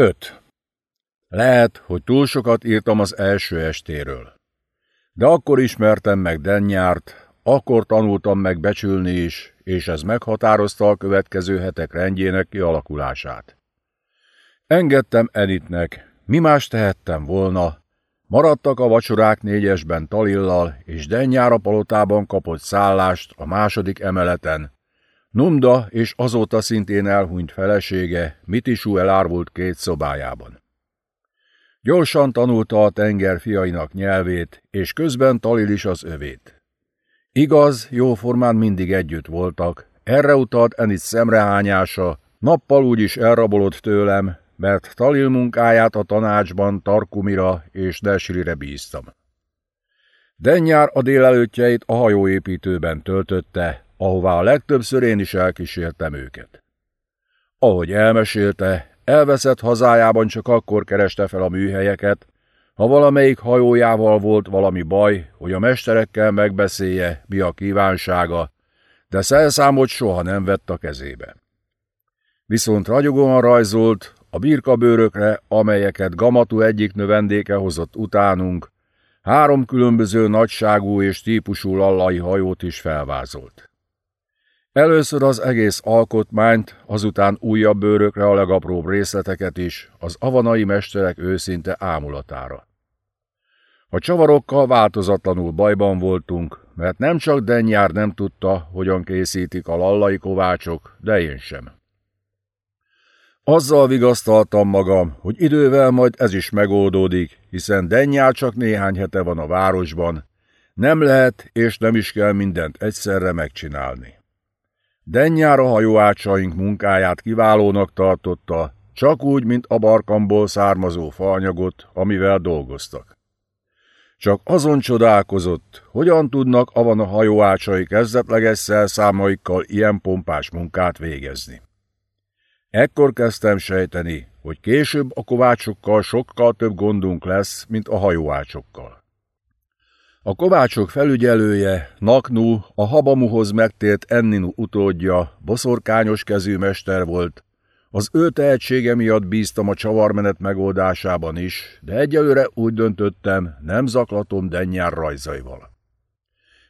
5. Lehet, hogy túl sokat írtam az első estéről. De akkor ismertem meg Dennyárt, akkor tanultam meg becsülni is, és ez meghatározta a következő hetek rendjének kialakulását. Engedtem Enitnek, mi más tehettem volna, maradtak a vacsorák négyesben Talillal, és Dennyára palotában kapott szállást a második emeleten, Numda és azóta szintén elhunyt felesége Mitisú elárvult két szobájában. Gyorsan tanulta a tenger fiainak nyelvét, és közben Talil is az övét. Igaz, jóformán mindig együtt voltak, erre utalt Enis szemrehányása, nappal úgyis elrabolott tőlem, mert Talil munkáját a tanácsban Tarkumira és Desrire bíztam. Dennyár a délelőttjeit a hajóépítőben töltötte, ahová a legtöbbször én is elkísértem őket. Ahogy elmesélte, elveszett hazájában csak akkor kereste fel a műhelyeket, ha valamelyik hajójával volt valami baj, hogy a mesterekkel megbeszélje, mi a kívánsága, de szelszámot soha nem vett a kezébe. Viszont ragyogóan rajzolt a birkabőrökre, amelyeket Gamatú egyik növendéke hozott utánunk, három különböző nagyságú és típusú lallai hajót is felvázolt. Először az egész alkotmányt, azután újabb bőrökre a legapróbb részleteket is, az avanai mesterek őszinte ámulatára. A csavarokkal változatlanul bajban voltunk, mert nem csak Dennyár nem tudta, hogyan készítik a lallai kovácsok, de én sem. Azzal vigasztaltam magam, hogy idővel majd ez is megoldódik, hiszen Dennyár csak néhány hete van a városban, nem lehet és nem is kell mindent egyszerre megcsinálni. Dennyár a hajóácsaink munkáját kiválónak tartotta, csak úgy, mint a barkamból származó faanyagot, amivel dolgoztak. Csak azon csodálkozott, hogyan tudnak avan a hajóácsai kezdetleges szelszámaikkal ilyen pompás munkát végezni. Ekkor kezdtem sejteni, hogy később a kovácsokkal sokkal több gondunk lesz, mint a hajóácsokkal. A kovácsok felügyelője, Naknu, a habamuhoz megtért Enninu utódja, boszorkányos kezű mester volt. Az ő tehetsége miatt bíztam a csavarmenet megoldásában is, de egyelőre úgy döntöttem, nem zaklatom Dennyár rajzaival.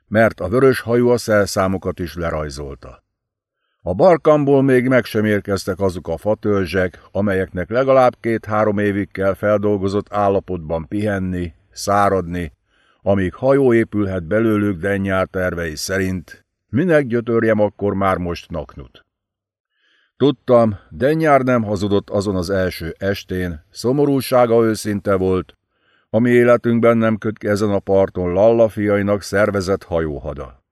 Mert a vörös hajú a szelszámokat is lerajzolta. A barkamból még meg sem érkeztek azok a fatörzsek, amelyeknek legalább két-három évig kell feldolgozott állapotban pihenni, száradni, amíg hajó épülhet belőlük Dennyár tervei szerint, minek gyötörjem akkor már most naknut. Tudtam, Dennyár nem hazudott azon az első estén, szomorúsága őszinte volt, ami életünkben nem köt ezen a parton Lalla fiainak szervezett hajóhada.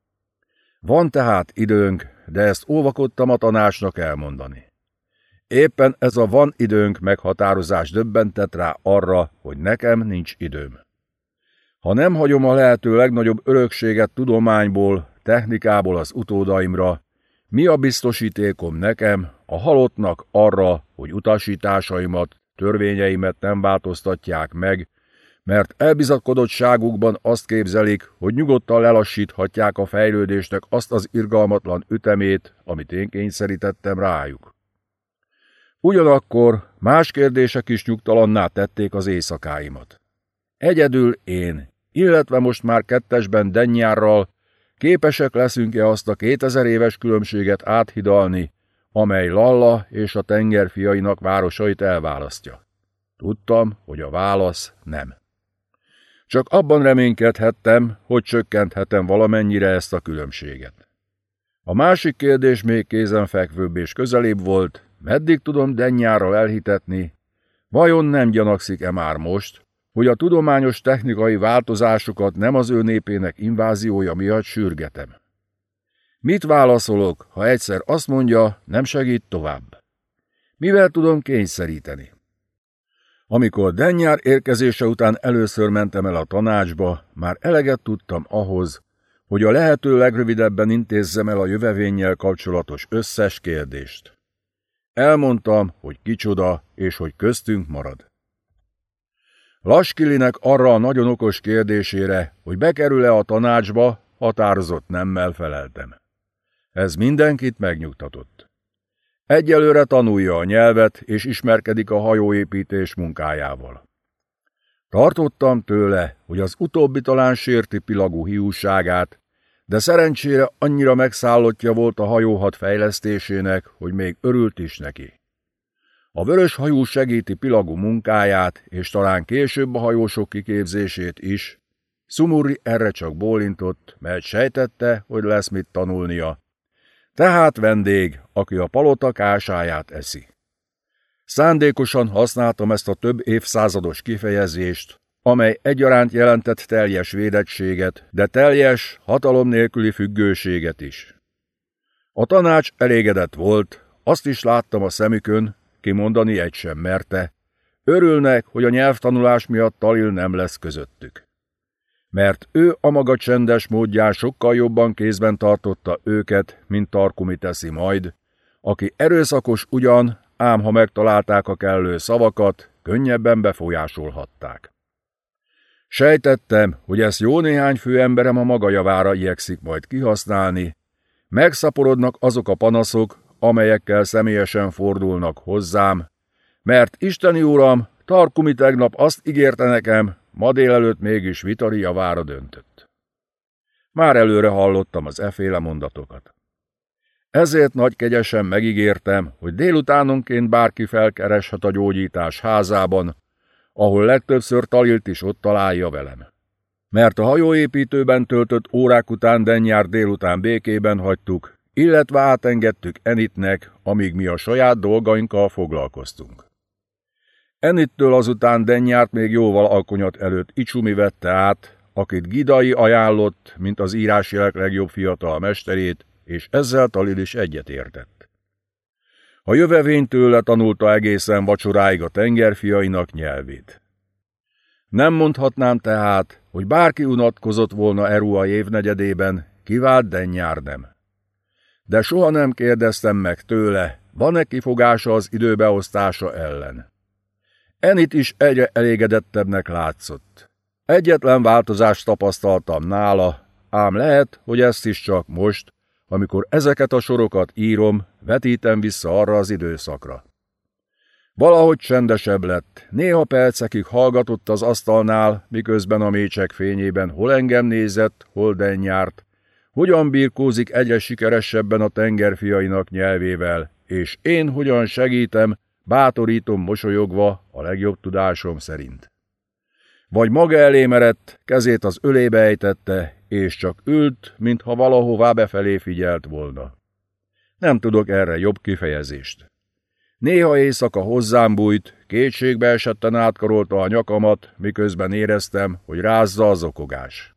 Van tehát időnk, de ezt óvakodtam a tanácsnak elmondani. Éppen ez a van időnk meghatározás döbbentett rá arra, hogy nekem nincs időm. Ha nem hagyom a lehető legnagyobb örökséget tudományból, technikából az utódaimra, mi a biztosítékom nekem, a halottnak arra, hogy utasításaimat, törvényeimet nem változtatják meg, mert elbizakodottságukban azt képzelik, hogy nyugodtan lelassíthatják a fejlődésnek azt az irgalmatlan ütemét, amit én kényszerítettem rájuk. Ugyanakkor más kérdések is nyugtalanná tették az éjszakáimat. Egyedül én, illetve most már kettesben Dennyárral képesek leszünk-e azt a kétezer éves különbséget áthidalni, amely Lalla és a tengerfiainak városait elválasztja. Tudtam, hogy a válasz nem. Csak abban reménykedhettem, hogy csökkenthetem valamennyire ezt a különbséget. A másik kérdés még kézenfekvőbb és közelébb volt, meddig tudom Dennyárral elhitetni, vajon nem gyanakszik-e már most, hogy a tudományos technikai változásokat nem az ő népének inváziója miatt sürgetem. Mit válaszolok, ha egyszer azt mondja, nem segít tovább? Mivel tudom kényszeríteni? Amikor Dennyár érkezése után először mentem el a tanácsba, már eleget tudtam ahhoz, hogy a lehető legrövidebben intézzem el a jövevénnyel kapcsolatos összes kérdést. Elmondtam, hogy kicsoda, és hogy köztünk marad. Laskilinek arra a nagyon okos kérdésére, hogy bekerül-e a tanácsba, határozott nemmel feleltem. Ez mindenkit megnyugtatott. Egyelőre tanulja a nyelvet, és ismerkedik a hajóépítés munkájával. Tartottam tőle, hogy az utóbbi talán sérti pilagú hiúságát, de szerencsére annyira megszállottja volt a hajóhat fejlesztésének, hogy még örült is neki. A vörös hajú segíti pilagú munkáját, és talán később a hajósok kiképzését is. Szumuri erre csak bólintott, mert sejtette, hogy lesz mit tanulnia. Tehát vendég, aki a palota kásáját eszi. Szándékosan használtam ezt a több évszázados kifejezést, amely egyaránt jelentett teljes védettséget, de teljes, hatalom nélküli függőséget is. A tanács elégedett volt, azt is láttam a szemükön, kimondani egy sem merte. Örülnek, hogy a nyelvtanulás miatt Talil nem lesz közöttük. Mert ő a maga csendes módján sokkal jobban kézben tartotta őket, mint Tarkumi teszi majd, aki erőszakos ugyan, ám ha megtalálták a kellő szavakat, könnyebben befolyásolhatták. Sejtettem, hogy ezt jó néhány főemberem a maga javára igyekszik majd kihasználni, megszaporodnak azok a panaszok, amelyekkel személyesen fordulnak hozzám, mert Isteni Uram, Tarkumi tegnap azt ígérte nekem, ma délelőtt mégis Vitari javára döntött. Már előre hallottam az eféle mondatokat. Ezért nagy kegyesen megígértem, hogy délutánonként bárki felkereshet a gyógyítás házában, ahol legtöbbször Talilt is ott találja velem. Mert a hajóépítőben töltött órák után Dennyár délután békében hagytuk, illetve átengedtük Enitnek, amíg mi a saját dolgainkkal foglalkoztunk. Enittől azután Dennyárt még jóval alkonyat előtt Icsumi vette át, akit Gidai ajánlott, mint az írásjelek legjobb fiatal mesterét, és ezzel Talil is egyetértett. A jövevény tőle tanulta egészen vacsoráig a tengerfiainak nyelvét. Nem mondhatnám tehát, hogy bárki unatkozott volna Erua évnegyedében, kivált Dennyár nem de soha nem kérdeztem meg tőle, van-e kifogása az időbeosztása ellen. Enit is egyre elégedettebbnek látszott. Egyetlen változást tapasztaltam nála, ám lehet, hogy ezt is csak most, amikor ezeket a sorokat írom, vetítem vissza arra az időszakra. Valahogy csendesebb lett, néha percekig hallgatott az asztalnál, miközben a mécsek fényében hol engem nézett, hol dennyárt, hogyan birkózik egyre sikeresebben a tengerfiainak nyelvével, és én hogyan segítem, bátorítom mosolyogva a legjobb tudásom szerint. Vagy maga elé merett, kezét az ölébe ejtette, és csak ült, mintha valahová befelé figyelt volna. Nem tudok erre jobb kifejezést. Néha éjszaka hozzám bújt, kétségbe esetten átkarolta a nyakamat, miközben éreztem, hogy rázza az okogás.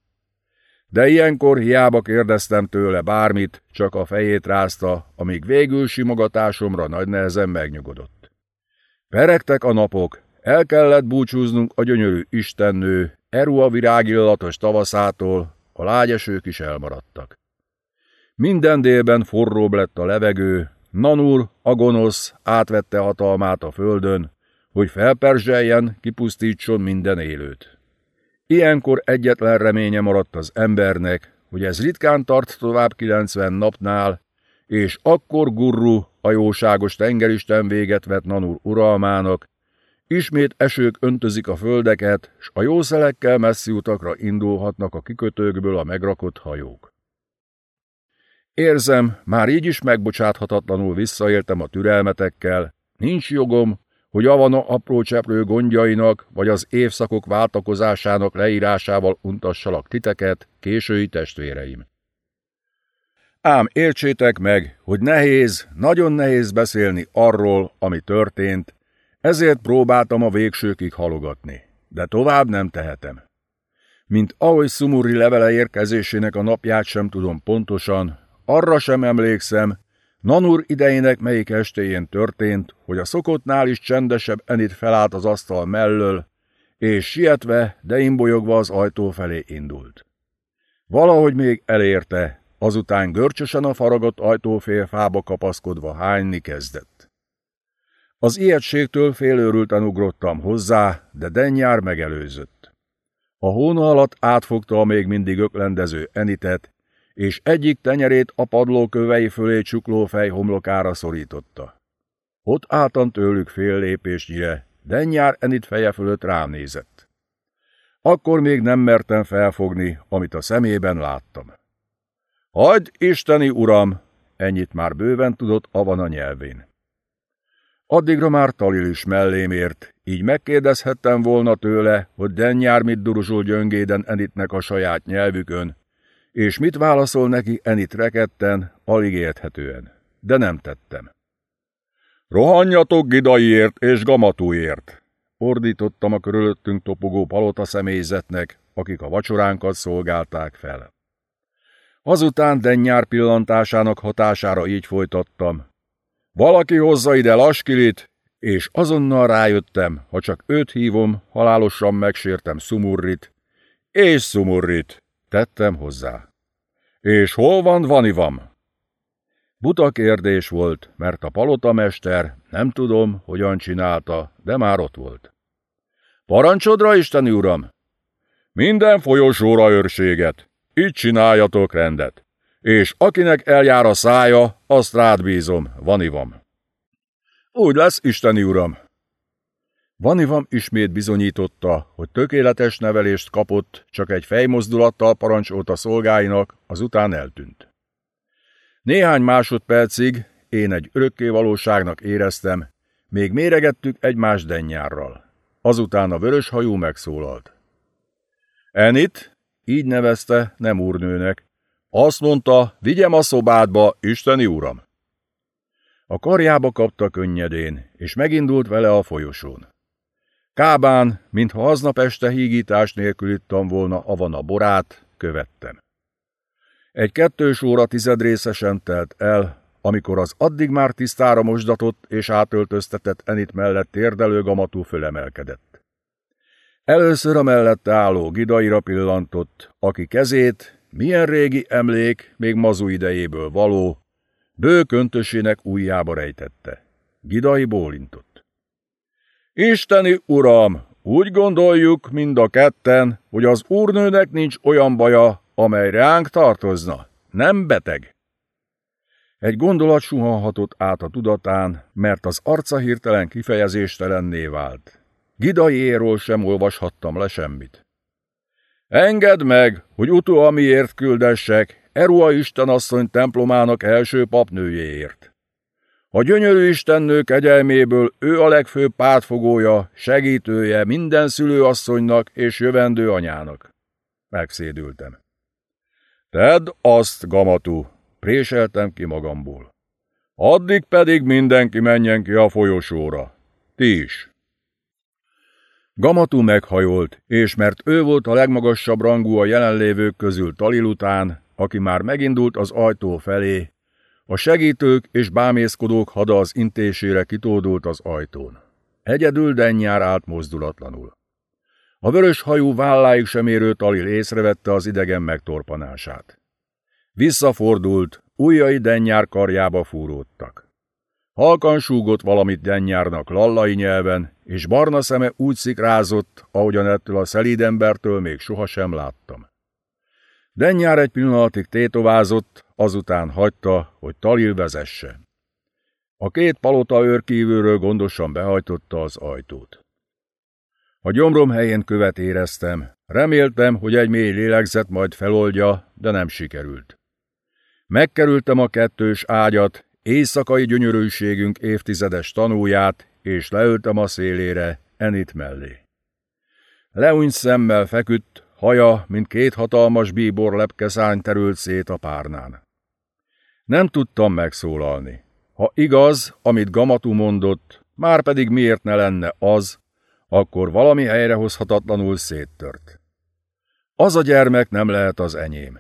De ilyenkor hiába kérdeztem tőle bármit, csak a fejét rázta, amíg végül simogatásomra nagy nehezen megnyugodott. Peregtek a napok, el kellett búcsúznunk a gyönyörű istennő, Erua virágillatos tavaszától, a lágyesők is elmaradtak. Minden délben forróbb lett a levegő, Nanur, a gonosz, átvette hatalmát a földön, hogy felperzseljen, kipusztítson minden élőt. Ilyenkor egyetlen reménye maradt az embernek, hogy ez ritkán tart tovább 90 napnál, és akkor Gurru, a jóságos tengeristen véget vet Nanur uralmának, ismét esők öntözik a földeket, s a jószelekkel messzi utakra indulhatnak a kikötőkből a megrakott hajók. Érzem, már így is megbocsáthatatlanul visszaéltem a türelmetekkel, nincs jogom, hogy Avana apró cseprő gondjainak, vagy az évszakok váltakozásának leírásával untassalak titeket, késői testvéreim. Ám értsétek meg, hogy nehéz, nagyon nehéz beszélni arról, ami történt, ezért próbáltam a végsőkig halogatni, de tovább nem tehetem. Mint ahogy Szumuri levele érkezésének a napját sem tudom pontosan, arra sem emlékszem, Nanur idejének melyik estéjén történt, hogy a szokottnál is csendesebb Enit felállt az asztal mellől, és sietve, de imbolyogva az ajtó felé indult. Valahogy még elérte, azután görcsösen a faragott ajtófélfába kapaszkodva hányni kezdett. Az ijegységtől félőrülten ugrottam hozzá, de Dennyár megelőzött. A hóna alatt átfogta a még mindig öklendező Enitet, és egyik tenyerét a padló kövei fölé csukló fej homlokára szorította. Ott álltam tőlük fél lépésnyire, Dennyár Enit feje fölött rám nézett. Akkor még nem mertem felfogni, amit a szemében láttam. Hagyd, isteni uram! Ennyit már bőven tudott Avan a nyelvén. Addigra már Talil is mellém ért, így megkérdezhettem volna tőle, hogy Dennyár mit duruzsul gyöngéden Enitnek a saját nyelvükön, és mit válaszol neki Enit reketten, alig érthetően. De nem tettem. Rohanjatok Gidaiért és Gamatúért! Ordítottam a körülöttünk topogó palota személyzetnek, akik a vacsoránkat szolgálták fel. Azután Dennyár pillantásának hatására így folytattam. Valaki hozza ide Laskilit, és azonnal rájöttem, ha csak őt hívom, halálosan megsértem Sumurrit, és Sumurrit, tettem hozzá. És hol van Vanivam? Buta kérdés volt, mert a palotamester, nem tudom, hogyan csinálta, de már ott volt. Parancsodra, Isteni uram! Minden folyosóra őrséget, így csináljatok rendet, és akinek eljár a szája, azt rád bízom, Vanivam. Úgy lesz, Isteni uram! Vanivam ismét bizonyította, hogy tökéletes nevelést kapott, csak egy fejmozdulattal parancsolt a szolgáinak, azután eltűnt. Néhány másodpercig én egy örökké valóságnak éreztem, még méregettük egymás dennyárral. Azután a vörös hajú megszólalt. Enit, így nevezte, nem úrnőnek, azt mondta, vigyem a szobádba, isteni uram. A karjába kapta könnyedén, és megindult vele a folyosón. Kábán, mintha aznap este hígítás nélkül ittam volna avana borát, követtem. Egy kettős óra tizedrészesen telt el, amikor az addig már tisztára mosdatott és átöltöztetett Enit mellett térdelő gamatú fölemelkedett. Először a mellette álló gidaira pillantott, aki kezét, milyen régi emlék, még mazu idejéből való, bő köntösének ujjába rejtette. Gidai bólintott. Isteni uram, úgy gondoljuk mind a ketten, hogy az úrnőnek nincs olyan baja, amely ránk tartozna. Nem beteg. Egy gondolat suhanhatott át a tudatán, mert az arca hirtelen kifejezéstelenné vált. Gidaiéról sem olvashattam le semmit. Engedd meg, hogy utóamiért küldessek Erua istenasszony templomának első papnőjéért. A gyönyörű istennő kegyelméből ő a legfőbb pártfogója, segítője minden szülőasszonynak és jövendő anyának. Megszédültem. Tedd azt, gamatú, préseltem ki magamból. Addig pedig mindenki menjen ki a folyosóra. Ti is. Gamatú meghajolt, és mert ő volt a legmagasabb rangú a jelenlévők közül Talil után, aki már megindult az ajtó felé, a segítők és bámészkodók hada az intésére kitódult az ajtón. Egyedül Dennyár állt mozdulatlanul. A vörös hajú válláig sem érő Talil észrevette az idegen megtorpanását. Visszafordult, ujjai Dennyár karjába fúródtak. Halkan súgott valamit Dennyárnak lallai nyelven, és barna szeme úgy szikrázott, ahogyan ettől a szelíd embertől még sohasem láttam. Dennyár egy pillanatig tétovázott, azután hagyta, hogy Talil vezesse. A két palota őr kívülről gondosan behajtotta az ajtót. A gyomrom helyén követ éreztem. Reméltem, hogy egy mély lélegzet majd feloldja, de nem sikerült. Megkerültem a kettős ágyat, éjszakai gyönyörűségünk évtizedes tanúját, és leültem a szélére, Enit mellé. Leúny szemmel feküdt, haja, mint két hatalmas bíbor lepkeszány terült szét a párnán. Nem tudtam megszólalni. Ha igaz, amit Gamatú mondott, már pedig miért ne lenne az, akkor valami helyrehozhatatlanul széttört. Az a gyermek nem lehet az enyém.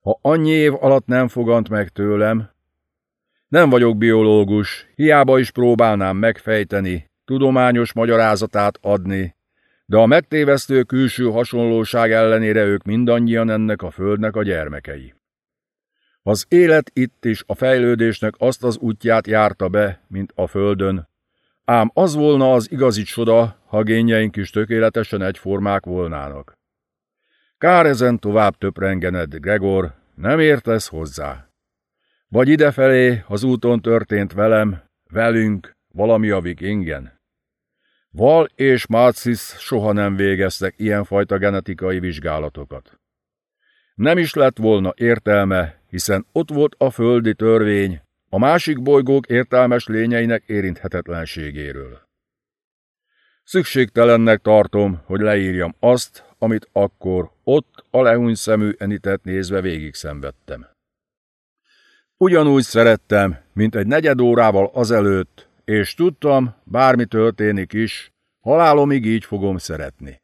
Ha annyi év alatt nem fogant meg tőlem, nem vagyok biológus, hiába is próbálnám megfejteni, tudományos magyarázatát adni, de a megtévesztő külső hasonlóság ellenére ők mindannyian ennek a földnek a gyermekei. Az élet itt is a fejlődésnek azt az útját járta be, mint a földön, ám az volna az igazi csoda, ha génjeink is tökéletesen egyformák volnának. Kár ezen tovább töprengened, Gregor, nem értesz hozzá. Vagy idefelé az úton történt velem, velünk, valami a vikingen? Val és Marcis soha nem végeztek ilyenfajta genetikai vizsgálatokat. Nem is lett volna értelme, hiszen ott volt a földi törvény, a másik bolygók értelmes lényeinek érinthetetlenségéről. Szükségtelennek tartom, hogy leírjam azt, amit akkor ott a lehúny szemű enitet nézve végig szenvedtem. Ugyanúgy szerettem, mint egy negyed órával azelőtt, és tudtam, bármi történik is, halálomig így fogom szeretni.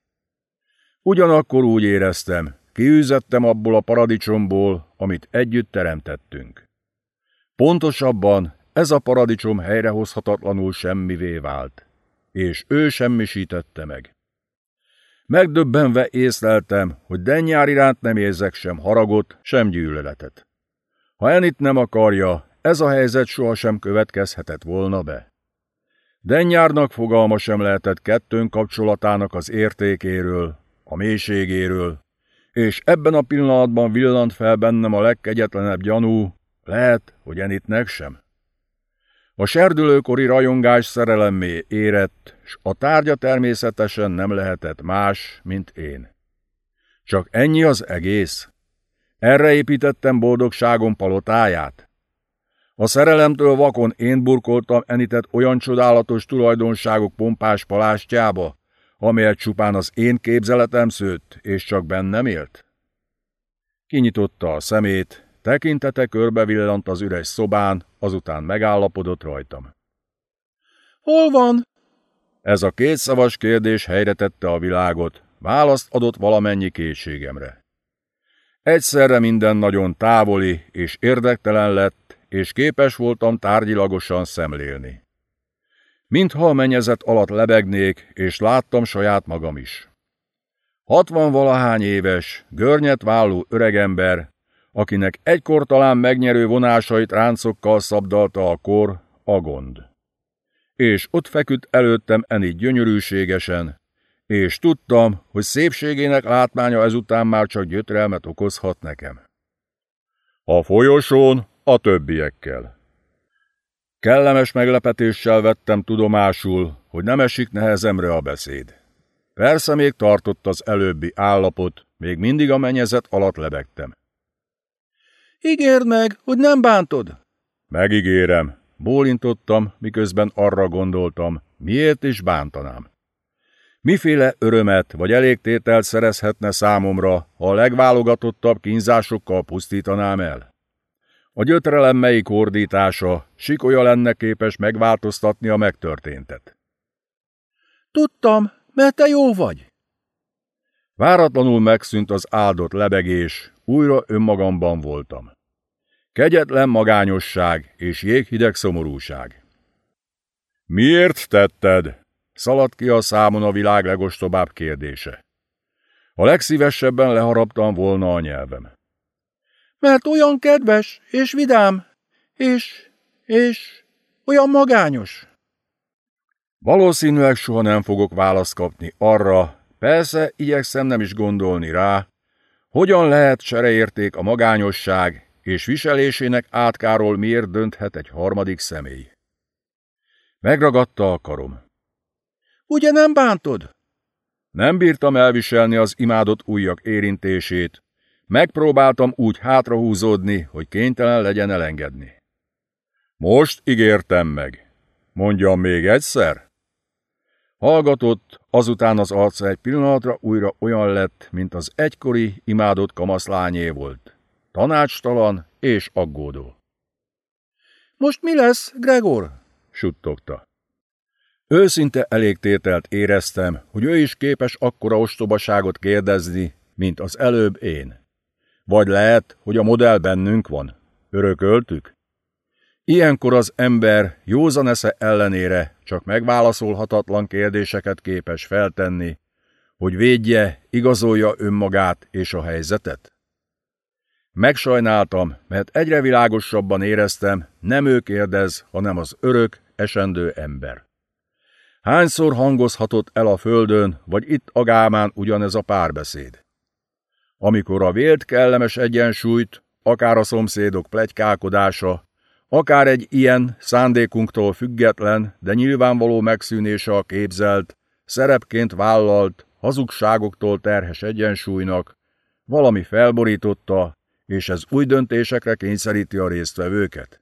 Ugyanakkor úgy éreztem, kiűzettem abból a paradicsomból, amit együtt teremtettünk. Pontosabban ez a paradicsom helyrehozhatatlanul semmivé vált, és ő semmisítette meg. Megdöbbenve észleltem, hogy Dennyár iránt nem érzek sem haragot, sem gyűlöletet. Ha Enit nem akarja, ez a helyzet sohasem következhetett volna be. Dennyárnak fogalma sem lehetett kettőnk kapcsolatának az értékéről, a mélységéről, és ebben a pillanatban villant fel bennem a legkegyetlenebb gyanú, lehet, hogy Enitnek sem. A serdülőkori rajongás szerelemmé érett, s a tárgya természetesen nem lehetett más, mint én. Csak ennyi az egész. Erre építettem boldogságom palotáját. A szerelemtől vakon én burkoltam Enitet olyan csodálatos tulajdonságok pompás palástjába, amelyet csupán az én képzeletem szőtt, és csak bennem élt? Kinyitotta a szemét, tekintete körbevillant az üres szobán, azután megállapodott rajtam. Hol van? Ez a kétszavas kérdés helyre tette a világot, választ adott valamennyi készségemre. Egyszerre minden nagyon távoli és érdektelen lett, és képes voltam tárgyilagosan szemlélni. Mintha a mennyezet alatt lebegnék, és láttam saját magam is. Hatvan valahány éves, görnyet válló öregember, akinek egykor talán megnyerő vonásait ráncokkal szabdalta a kor, a gond. És ott feküdt előttem Eni gyönyörűségesen, és tudtam, hogy szépségének látmánya ezután már csak gyötrelmet okozhat nekem. A folyosón a többiekkel. Kellemes meglepetéssel vettem tudomásul, hogy nem esik nehezemre a beszéd. Persze még tartott az előbbi állapot, még mindig a mennyezet alatt lebegtem. Ígérd meg, hogy nem bántod. Megígérem, bólintottam, miközben arra gondoltam, miért is bántanám. Miféle örömet vagy elégtételt szerezhetne számomra, ha a legválogatottabb kínzásokkal pusztítanám el? A gyötrelem melyik ordítása, sikolya lenne képes megváltoztatni a megtörténtet. Tudtam, mert te jó vagy. Váratlanul megszűnt az áldott lebegés, újra önmagamban voltam. Kegyetlen magányosság és jéghideg szomorúság. Miért tetted? Szaladt ki a számon a világ legostobább kérdése. A legszívesebben leharaptam volna a nyelvem. Mert olyan kedves és vidám, és, és olyan magányos. Valószínűleg soha nem fogok választ kapni arra, persze igyekszem nem is gondolni rá, hogyan lehet sereérték a magányosság és viselésének átkáról miért dönthet egy harmadik személy. Megragadta a karom. Ugye nem bántod? Nem bírtam elviselni az imádott ujjak érintését. Megpróbáltam úgy hátrahúzódni, hogy kénytelen legyen elengedni. Most ígértem meg. Mondjam még egyszer? Hallgatott, azután az arca egy pillanatra újra olyan lett, mint az egykori imádott kamaszlányé volt. Tanácstalan és aggódó. Most mi lesz, Gregor? suttogta. Őszinte elégtételt éreztem, hogy ő is képes akkora ostobaságot kérdezni, mint az előbb én. Vagy lehet, hogy a modell bennünk van. Örököltük? Ilyenkor az ember józan esze ellenére csak megválaszolhatatlan kérdéseket képes feltenni, hogy védje, igazolja önmagát és a helyzetet? Megsajnáltam, mert egyre világosabban éreztem, nem ő kérdez, hanem az örök, esendő ember. Hányszor hangozhatott el a földön, vagy itt a gámán ugyanez a párbeszéd? Amikor a vélt kellemes egyensúlyt, akár a szomszédok plegykálkodása, Akár egy ilyen szándékunktól független, de nyilvánvaló megszűnése a képzelt, szerepként vállalt, hazugságoktól terhes egyensúlynak, valami felborította, és ez új döntésekre kényszeríti a résztvevőket.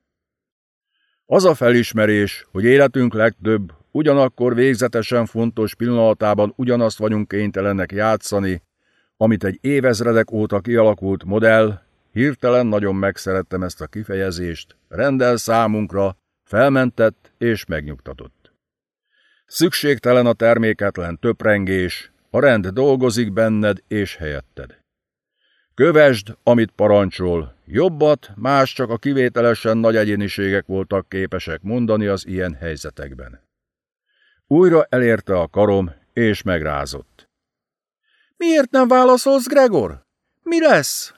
Az a felismerés, hogy életünk legtöbb, ugyanakkor végzetesen fontos pillanatában ugyanazt vagyunk kénytelenek játszani, amit egy évezredek óta kialakult modell, hirtelen nagyon megszerettem ezt a kifejezést, rendel számunkra, felmentett és megnyugtatott. Szükségtelen a terméketlen töprengés, a rend dolgozik benned és helyetted. Kövesd, amit parancsol, jobbat más csak a kivételesen nagy egyéniségek voltak képesek mondani az ilyen helyzetekben. Újra elérte a karom, és megrázott. Miért nem válaszolsz, Gregor? Mi lesz?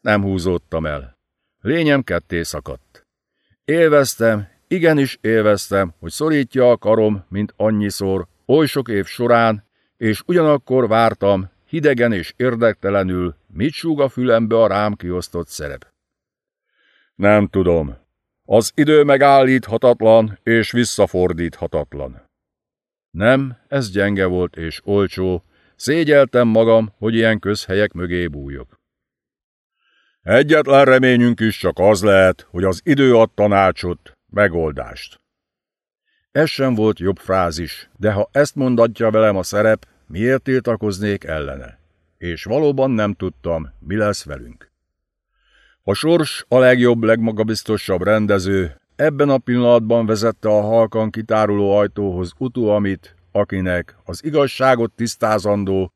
Nem húzódtam el. Lényem ketté szakadt. Élveztem, igenis élveztem, hogy szorítja a karom, mint annyiszor, oly sok év során, és ugyanakkor vártam, hidegen és érdektelenül, mit súg a fülembe a rám kiosztott szerep. Nem tudom. Az idő megállíthatatlan és visszafordíthatatlan. Nem, ez gyenge volt és olcsó, szégyeltem magam, hogy ilyen közhelyek mögé bújok. Egyetlen reményünk is csak az lehet, hogy az idő ad tanácsot, megoldást. Ez sem volt jobb frázis, de ha ezt mondatja velem a szerep, miért tiltakoznék ellene? És valóban nem tudtam, mi lesz velünk. A sors a legjobb, legmagabiztosabb rendező, ebben a pillanatban vezette a halkan kitáruló ajtóhoz Utuamit, akinek az igazságot tisztázandó,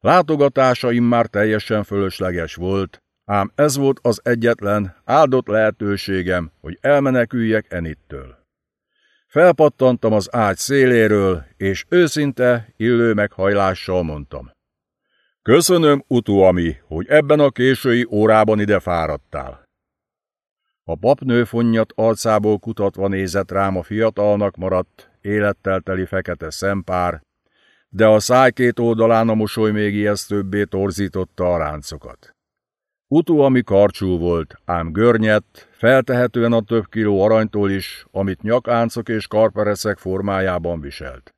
látogatásaim már teljesen fölösleges volt, ám ez volt az egyetlen, áldott lehetőségem, hogy elmeneküljek Enittől. Felpattantam az ágy széléről, és őszinte, illő meghajlással mondtam. Köszönöm, Utuami, hogy ebben a késői órában ide fáradtál. A papnő fonnyat arcából kutatva nézett rám a fiatalnak maradt, élettel teli fekete szempár, de a száj két oldalán a mosoly még ijesztőbbé torzította a ráncokat. Utó, ami karcsú volt, ám görnyett, feltehetően a több kiló aranytól is, amit nyakáncok és karpereszek formájában viselt.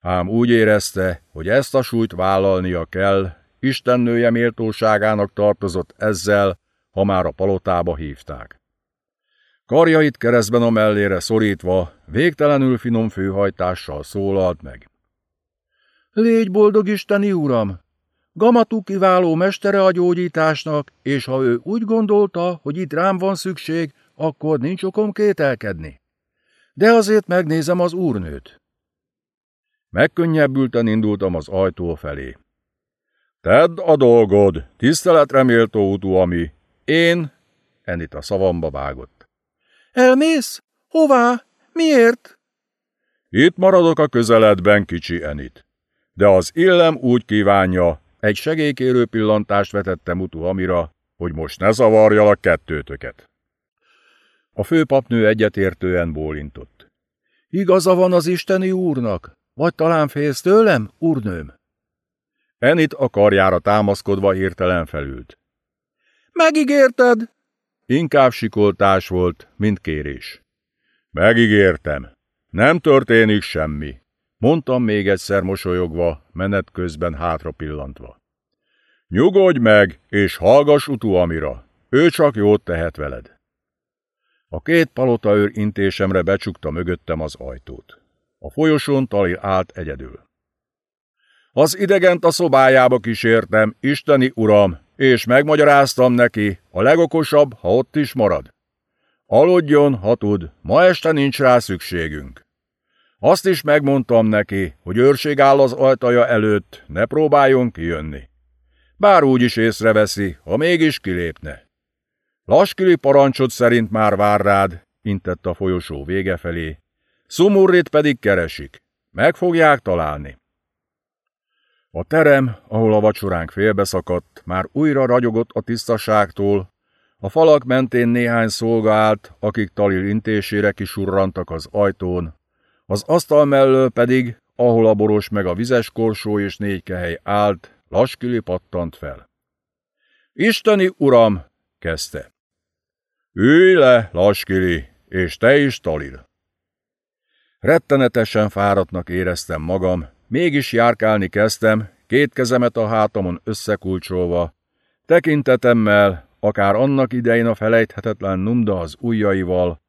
Ám úgy érezte, hogy ezt a súlyt vállalnia kell, istennője méltóságának tartozott ezzel, ha már a palotába hívták. Karjait keresztben a mellére szorítva, végtelenül finom főhajtással szólalt meg. Légy boldog, Isteni Uram! Gamatú kiváló mestere a gyógyításnak, és ha ő úgy gondolta, hogy itt rám van szükség, akkor nincs okom kételkedni. De azért megnézem az úrnőt. Megkönnyebbülten indultam az ajtó felé. Tedd a dolgod, tiszteletre méltó utú, ami. Én, Enit a szavamba vágott. Elmész? Hová? Miért? Itt maradok a közeledben, kicsi Enit. De az illem úgy kívánja, egy segélykérő pillantást vetettem utu Amira, hogy most ne zavarjalak kettőtöket. A főpapnő egyetértően bólintott. Igaza van az isteni úrnak, vagy talán félsz tőlem, úrnőm? Enit a karjára támaszkodva hirtelen felült. Megígérted? Inkább sikoltás volt, mint kérés. Megígértem. Nem történik semmi mondtam még egyszer mosolyogva, menet közben hátra pillantva. Nyugodj meg, és hallgass Utuamira, ő csak jót tehet veled. A két palotaőr intésemre becsukta mögöttem az ajtót. A folyosón Tali állt egyedül. Az idegent a szobájába kísértem, isteni uram, és megmagyaráztam neki, a legokosabb, ha ott is marad. Aludjon, ha tud, ma este nincs rá szükségünk. Azt is megmondtam neki, hogy őrség áll az ajtaja előtt, ne próbáljon kijönni. Bár úgy is észreveszi, ha mégis kilépne. Laskili parancsot szerint már vár rád, intett a folyosó vége felé. Szumurrit pedig keresik. Meg fogják találni. A terem, ahol a vacsoránk félbeszakadt, már újra ragyogott a tisztaságtól, a falak mentén néhány szolga állt, akik Talil intésére kisurrantak az ajtón, az asztal mellől pedig, ahol a boros meg a vizes korsó és négy kehely állt, laskili pattant fel. Isteni uram, kezdte. Ülj le, Laskili, és te is, Talil. Rettenetesen fáradtnak éreztem magam, mégis járkálni kezdtem, két kezemet a hátamon összekulcsolva, tekintetemmel, akár annak idején a felejthetetlen numda az ujjaival,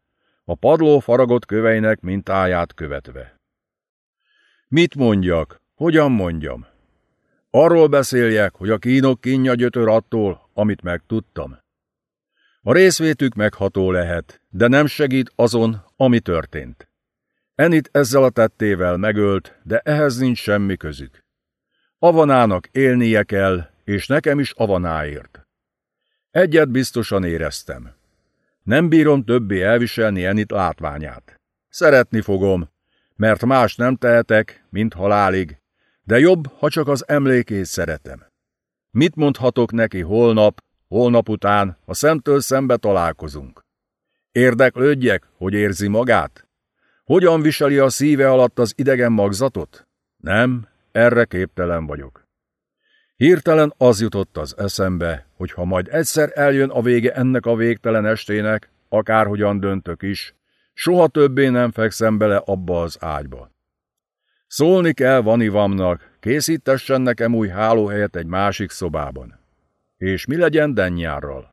a padló faragott köveinek mintáját követve. Mit mondjak? Hogyan mondjam? Arról beszéljek, hogy a kínok kínja gyötör attól, amit megtudtam. A részvétük megható lehet, de nem segít azon, ami történt. Enit ezzel a tettével megölt, de ehhez nincs semmi közük. Avanának élnie kell, és nekem is avanáért. Egyet biztosan éreztem. Nem bírom többé elviselni Enit látványát. Szeretni fogom, mert más nem tehetek, mint halálig, de jobb, ha csak az emlékét szeretem. Mit mondhatok neki holnap, holnap után, ha szemtől szembe találkozunk? Érdeklődjek, hogy érzi magát? Hogyan viseli a szíve alatt az idegen magzatot? Nem, erre képtelen vagyok. Hirtelen az jutott az eszembe, hogy ha majd egyszer eljön a vége ennek a végtelen estének, akárhogyan döntök is, soha többé nem fekszem bele abba az ágyba. Szólni kell Vanivamnak, készítessen nekem új hálóhelyet egy másik szobában. És mi legyen Dennyárral?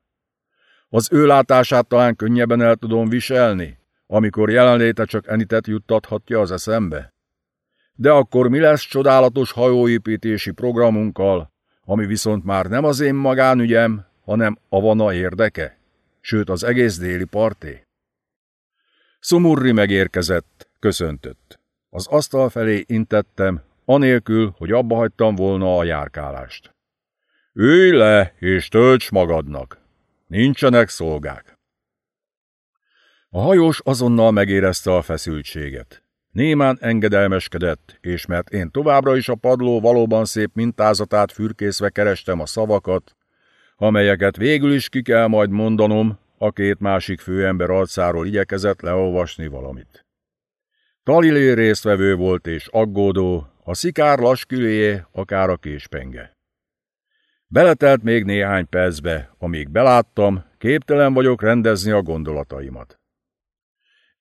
Az ő látását talán könnyebben el tudom viselni, amikor jelenléte csak enitet juttathatja az eszembe. De akkor mi lesz csodálatos hajóépítési programunkkal, ami viszont már nem az én magánügyem, hanem Avana érdeke, sőt az egész déli parté? Szumurri megérkezett, köszöntött. Az asztal felé intettem, anélkül, hogy abba hagytam volna a járkálást. Ülj le, és tölts magadnak! Nincsenek szolgák! A hajós azonnal megérezte a feszültséget. Némán engedelmeskedett, és mert én továbbra is a padló valóban szép mintázatát fürkészve kerestem a szavakat, amelyeket végül is ki kell majd mondanom, a két másik főember arcáról igyekezett leolvasni valamit. Talilé résztvevő volt és aggódó, a szikár lasküléje, akár a késpenge. Beletelt még néhány percbe, amíg beláttam, képtelen vagyok rendezni a gondolataimat.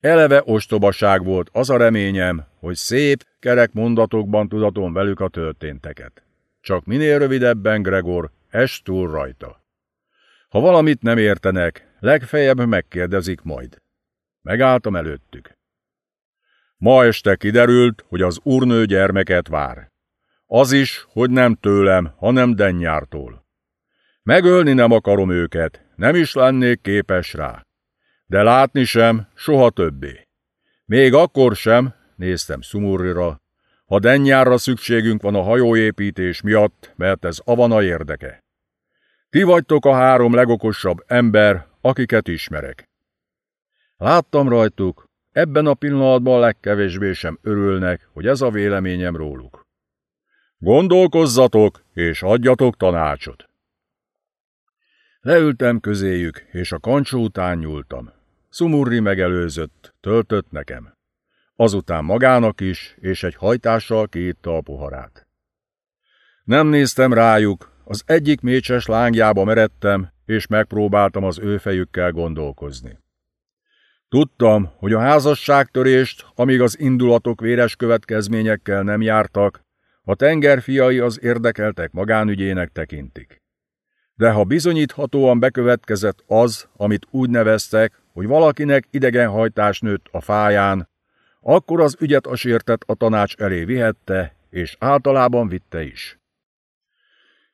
Eleve ostobaság volt az a reményem, hogy szép, kerek mondatokban tudatom velük a történteket. Csak minél rövidebben, Gregor, est túl rajta. Ha valamit nem értenek, legfeljebb megkérdezik majd. Megálltam előttük. Ma este kiderült, hogy az úrnő gyermeket vár. Az is, hogy nem tőlem, hanem Dennyártól. Megölni nem akarom őket, nem is lennék képes rá. De látni sem, soha többé. Még akkor sem, néztem Szumurrira, ha Dennyárra szükségünk van a hajóépítés miatt, mert ez Avana érdeke. Ti vagytok a három legokosabb ember, akiket ismerek. Láttam rajtuk, ebben a pillanatban legkevésbé sem örülnek, hogy ez a véleményem róluk. Gondolkozzatok, és adjatok tanácsot. Leültem közéjük, és a kancsó után nyúltam. Szumurri megelőzött, töltött nekem. Azután magának is, és egy hajtással kiitta a poharát. Nem néztem rájuk, az egyik mécses lángjába meredtem, és megpróbáltam az ő fejükkel gondolkozni. Tudtam, hogy a házasságtörést, amíg az indulatok véres következményekkel nem jártak, a tengerfiai az érdekeltek magánügyének tekintik. De ha bizonyíthatóan bekövetkezett az, amit úgy neveztek, hogy valakinek idegenhajtás nőtt a fáján, akkor az ügyet a sértett a tanács elé vihette, és általában vitte is.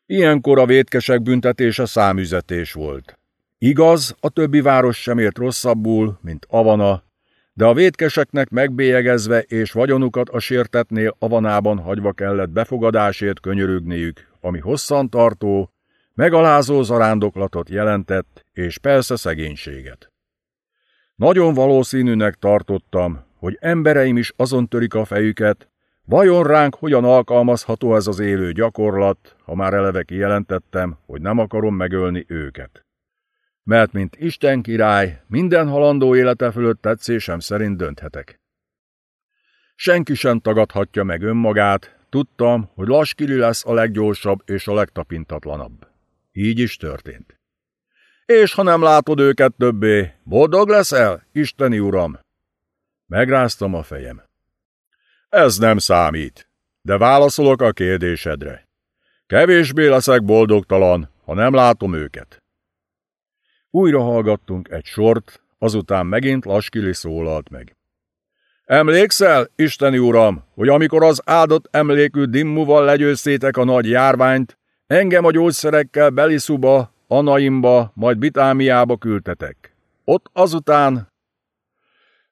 Ilyenkor a vétkesek büntetése számüzetés volt. Igaz, a többi város sem ért rosszabbul, mint Avana, de a vétkeseknek megbélyegezve és vagyonukat a sértetnél Avanában hagyva kellett befogadásért könyörügniük, ami hosszantartó, megalázó zarándoklatot jelentett, és persze szegénységet. Nagyon valószínűnek tartottam, hogy embereim is azon törik a fejüket, vajon ránk hogyan alkalmazható ez az élő gyakorlat, ha már eleve kijelentettem, hogy nem akarom megölni őket. Mert mint Isten király, minden halandó élete fölött tetszésem szerint dönthetek. Senki sem tagadhatja meg önmagát, tudtam, hogy Laskili lesz a leggyorsabb és a legtapintatlanabb. Így is történt. És ha nem látod őket többé, boldog leszel, Isteni Uram? Megráztam a fejem. Ez nem számít, de válaszolok a kérdésedre. Kevésbé leszek boldogtalan, ha nem látom őket. Újra hallgattunk egy sort, azután megint Laskili szólalt meg. Emlékszel, Isteni Uram, hogy amikor az áldott emlékű Dimmuval legyőztétek a nagy járványt, engem a gyógyszerekkel Beliszuba, Anaimba, majd Bitámiába küldtetek. Ott azután...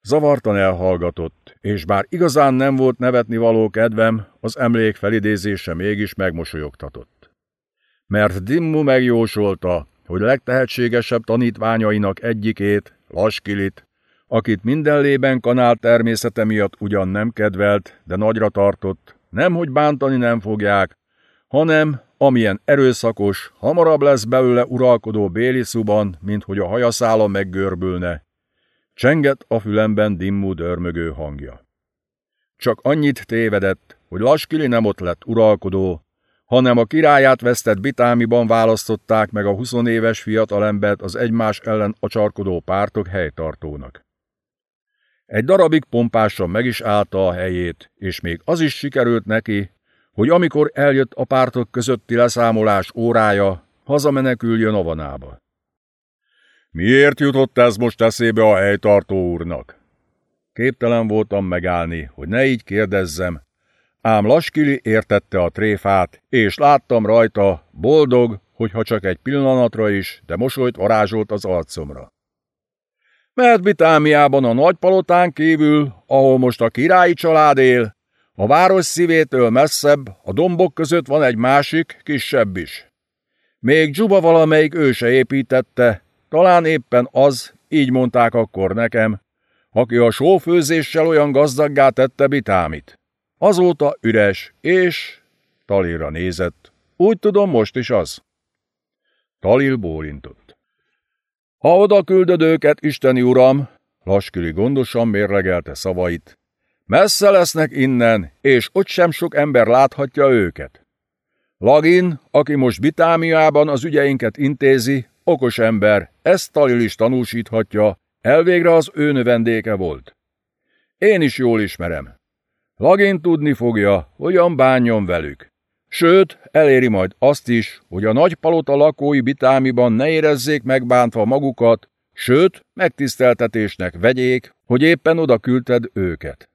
Zavartan elhallgatott, és bár igazán nem volt nevetni való kedvem, az emlék felidézése mégis megmosolyogtatott. Mert Dimmu megjósolta, hogy legtehetségesebb tanítványainak egyikét, Laskilit, akit minden lében kanál természete miatt ugyan nem kedvelt, de nagyra tartott, nemhogy bántani nem fogják, hanem amilyen erőszakos, hamarabb lesz belőle uralkodó Béliszuban, mint hogy a hajaszála meggörbülne. Csenget a fülemben Dimmu dörmögő hangja. Csak annyit tévedett, hogy Laskili nem ott lett uralkodó, hanem a királyát vesztett Bitámiban választották meg a huszonéves fiatalembert az egymás ellen acsarkodó pártok helytartónak. Egy darabig pompásan meg is állta a helyét, és még az is sikerült neki, hogy amikor eljött a pártok közötti leszámolás órája, hazameneküljön a vanába. Miért jutott ez most eszébe a helytartó úrnak? Képtelen voltam megállni, hogy ne így kérdezzem, ám Laskili értette a tréfát, és láttam rajta, boldog, hogyha csak egy pillanatra is, de mosolyt varázsolt az arcomra. Mert Bitámiában a nagypalotán kívül, ahol most a királyi család él, a város szívétől messzebb, a dombok között van egy másik, kisebb is. Még Dzsuba valamelyik őse építette, talán éppen az, így mondták akkor nekem, aki a sófőzéssel olyan gazdaggá tette Bitámit. Azóta üres, és... Talilra nézett. Úgy tudom, most is az. Talil bólintott. Ha oda küldöd őket, Isteni Uram, Lasküli gondosan mérlegelte szavait, messze lesznek innen, és ott sem sok ember láthatja őket. Lagin, aki most Bitámiában az ügyeinket intézi, okos ember, ezt Talil is tanúsíthatja, elvégre az ő növendéke volt. Én is jól ismerem. Lagin tudni fogja, hogyan bánjon velük. Sőt, eléri majd azt is, hogy a nagy palota lakói bitámiban ne érezzék megbántva magukat, sőt, megtiszteltetésnek vegyék, hogy éppen oda küldted őket.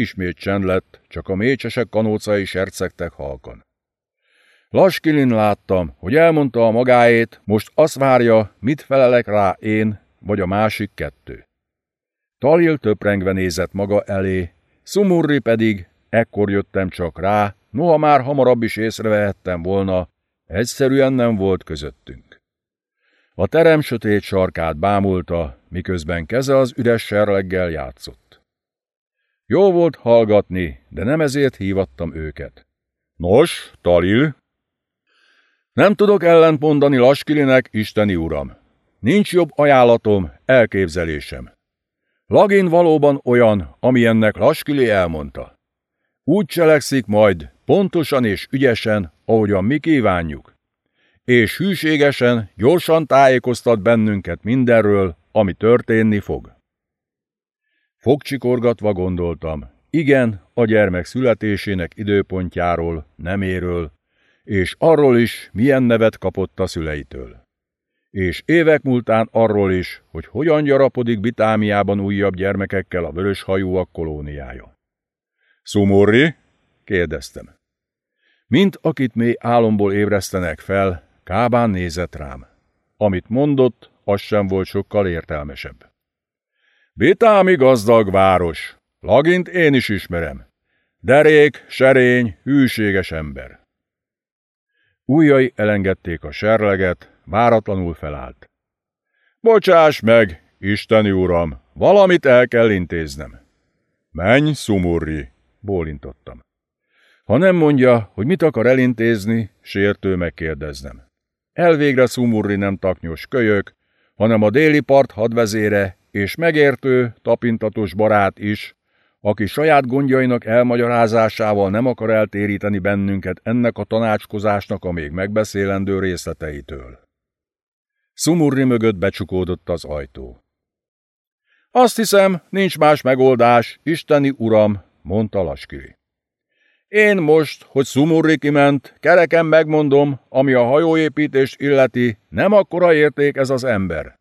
Ismét csend lett, csak a mécsesek kanócai sercegtek halkan. Laskilin láttam, hogy elmondta a magáét, most azt várja, mit felelek rá én, vagy a másik kettő. Talil töprengve nézett maga elé, Szumurri pedig, ekkor jöttem csak rá, noha már hamarabb is észrevehettem volna, egyszerűen nem volt közöttünk. A terem sötét sarkát bámulta, miközben keze az üres serleggel játszott. Jó volt hallgatni, de nem ezért hívattam őket. Nos, Talil? Nem tudok ellent mondani Laskilinek, isteni uram. Nincs jobb ajánlatom, elképzelésem. Lagin valóban olyan, ami ennek Laskili elmondta. Úgy cselekszik majd, pontosan és ügyesen, ahogyan mi kívánjuk. És hűségesen, gyorsan tájékoztat bennünket mindenről, ami történni fog. Fogcsikorgatva gondoltam, igen, a gyermek születésének időpontjáról, neméről, és arról is, milyen nevet kapott a szüleitől és évek múltán arról is, hogy hogyan gyarapodik Bitámiában újabb gyermekekkel a vörös hajúak kolóniája. Szumorri? kérdeztem. Mint akit mély álomból ébresztenek fel, Kábán nézett rám. Amit mondott, az sem volt sokkal értelmesebb. Bitámi gazdag város. Lagint én is ismerem. Derék, serény, hűséges ember. Újjai elengedték a serleget, váratlanul felállt. Bocsáss meg, Isteni uram, valamit el kell intéznem. Menj, Szumurri, bólintottam. Ha nem mondja, hogy mit akar elintézni, sértő megkérdeznem. Elvégre Szumurri nem taknyos kölyök, hanem a déli part hadvezére és megértő, tapintatos barát is, aki saját gondjainak elmagyarázásával nem akar eltéríteni bennünket ennek a tanácskozásnak a még megbeszélendő részleteitől. Szumurri mögött becsukódott az ajtó. Azt hiszem, nincs más megoldás, isteni uram, mondta Laskiri. Én most, hogy Szumurri kiment, kereken megmondom, ami a hajóépítést illeti, nem akkora érték ez az ember.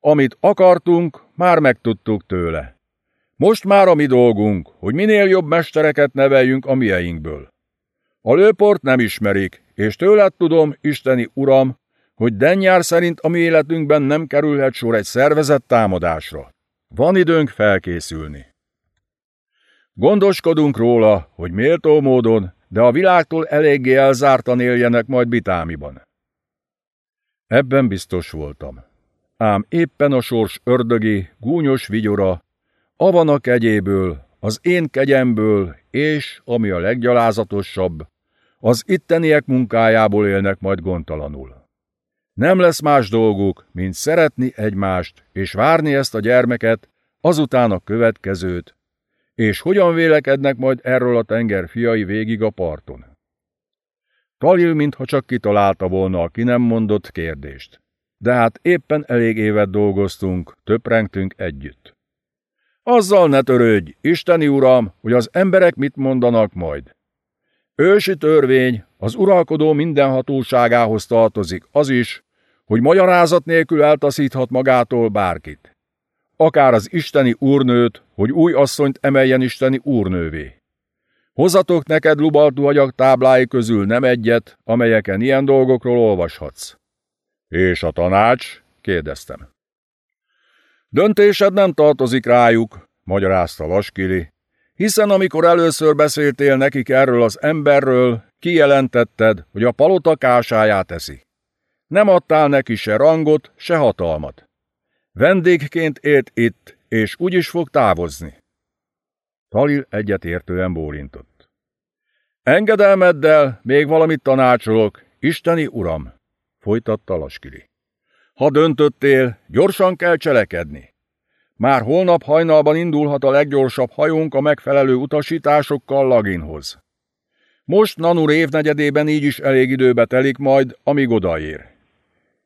Amit akartunk, már megtudtuk tőle. Most már a mi dolgunk, hogy minél jobb mestereket neveljünk a mieinkből. A lőport nem ismerik, és tőled tudom, isteni uram, hogy Dennyár szerint a mi életünkben nem kerülhet sor egy szervezett támadásra. Van időnk felkészülni. Gondoskodunk róla, hogy méltó módon, de a világtól eléggé elzártan éljenek majd Bitámiban. Ebben biztos voltam. Ám éppen a sors ördögi, gúnyos vigyora, avanak egyéből, az én kegyemből, és, ami a leggyalázatosabb, az itteniek munkájából élnek majd gondtalanul. Nem lesz más dolguk, mint szeretni egymást, és várni ezt a gyermeket, azután a következőt, és hogyan vélekednek majd erről a tenger fiai végig a parton. Talil, mintha csak kitalálta volna a ki nem mondott kérdést. De hát éppen elég évet dolgoztunk, töprengtünk együtt. Azzal ne törődj, Isteni Uram, hogy az emberek mit mondanak majd. Ősi törvény az uralkodó mindenhatóságához tartozik az is, hogy magyarázat nélkül eltaszíthat magától bárkit. Akár az isteni úrnőt, hogy új asszonyt emeljen isteni úrnővé. Hozatok neked lubaltú agyak táblái közül nem egyet, amelyeken ilyen dolgokról olvashatsz. És a tanács? kérdeztem. Döntésed nem tartozik rájuk, magyarázta Vaskili, hiszen amikor először beszéltél nekik erről az emberről, kijelentetted, hogy a palota kásáját teszi. Nem adtál neki se rangot, se hatalmat. Vendégként élt itt, és úgy is fog távozni. Talil egyetértően bólintott. Engedelmeddel még valamit tanácsolok, Isteni Uram, folytatta Laskiri. Ha döntöttél, gyorsan kell cselekedni. Már holnap hajnalban indulhat a leggyorsabb hajónk a megfelelő utasításokkal Laginhoz. Most Nanur évnegyedében így is elég időbe telik majd, amíg odaér.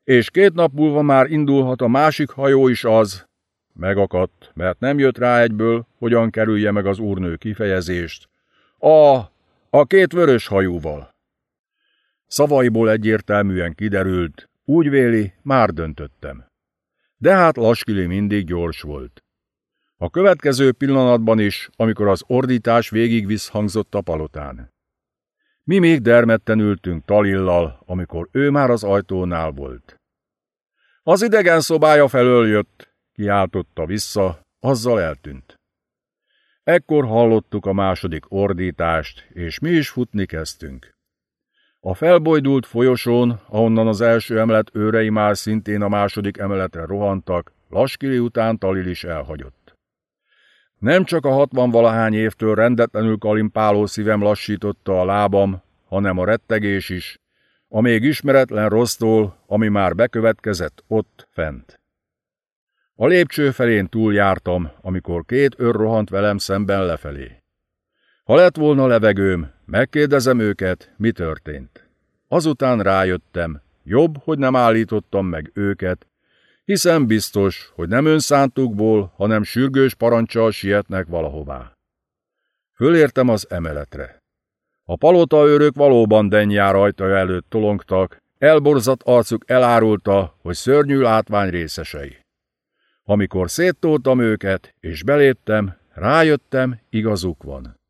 És két nap múlva már indulhat a másik hajó is az. Megakadt, mert nem jött rá egyből, hogyan kerülje meg az úrnő kifejezést. A, a két vörös hajóval. Szavaiból egyértelműen kiderült, úgy véli, már döntöttem. De hát Laskili mindig gyors volt. A következő pillanatban is, amikor az ordítás végig visszhangzott a palotán. Mi még dermedten ültünk Talillal, amikor ő már az ajtónál volt. Az idegen szobája felől jött, kiáltotta vissza, azzal eltűnt. Ekkor hallottuk a második ordítást, és mi is futni kezdtünk. A felbojdult folyosón, ahonnan az első emelet őrei már szintén a második emeletre rohantak, Laskili után Talil is elhagyott. Nem csak a hatvan-valahány évtől rendetlenül kalimpáló szívem lassította a lábam, hanem a rettegés is, a még ismeretlen rossztól, ami már bekövetkezett ott fent. A lépcső felén túljártam, amikor két őr rohant velem szemben lefelé. Ha lett volna levegőm, megkérdezem őket, mi történt. Azután rájöttem, jobb, hogy nem állítottam meg őket, hiszen biztos, hogy nem önszántukból, hanem sürgős parancsal sietnek valahová. Fölértem az emeletre. A palota őrök valóban dennyár ajtaja előtt tolongtak, elborzat arcuk elárulta, hogy szörnyű látvány részesei. Amikor széttoltam őket, és beléptem, rájöttem, igazuk van.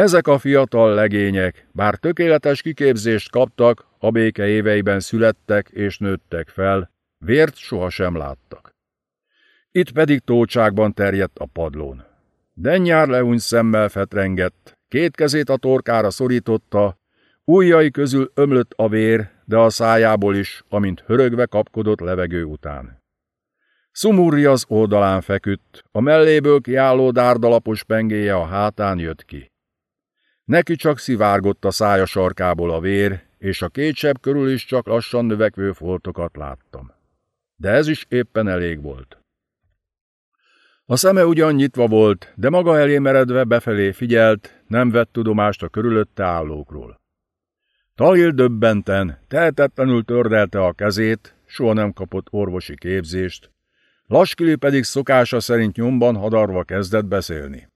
Ezek a fiatal legények, bár tökéletes kiképzést kaptak, a béke éveiben születtek és nőttek fel, vért sohasem láttak. Itt pedig tócságban terjedt a padlón. Dennyár leúny szemmel fetrengett, két kezét a torkára szorította, ujjai közül ömlött a vér, de a szájából is, amint hörögve kapkodott levegő után. Szumurri az oldalán feküdt, a melléből kiálló dárdalapos pengéje a hátán jött ki. Neki csak szivárgott a szája sarkából a vér, és a két körül is csak lassan növekvő foltokat láttam. De ez is éppen elég volt. A szeme ugyan nyitva volt, de maga elé meredve befelé figyelt, nem vett tudomást a körülötte állókról. Talil döbbenten, tehetetlenül tördelte a kezét, soha nem kapott orvosi képzést, Laskili pedig szokása szerint nyomban hadarva kezdett beszélni.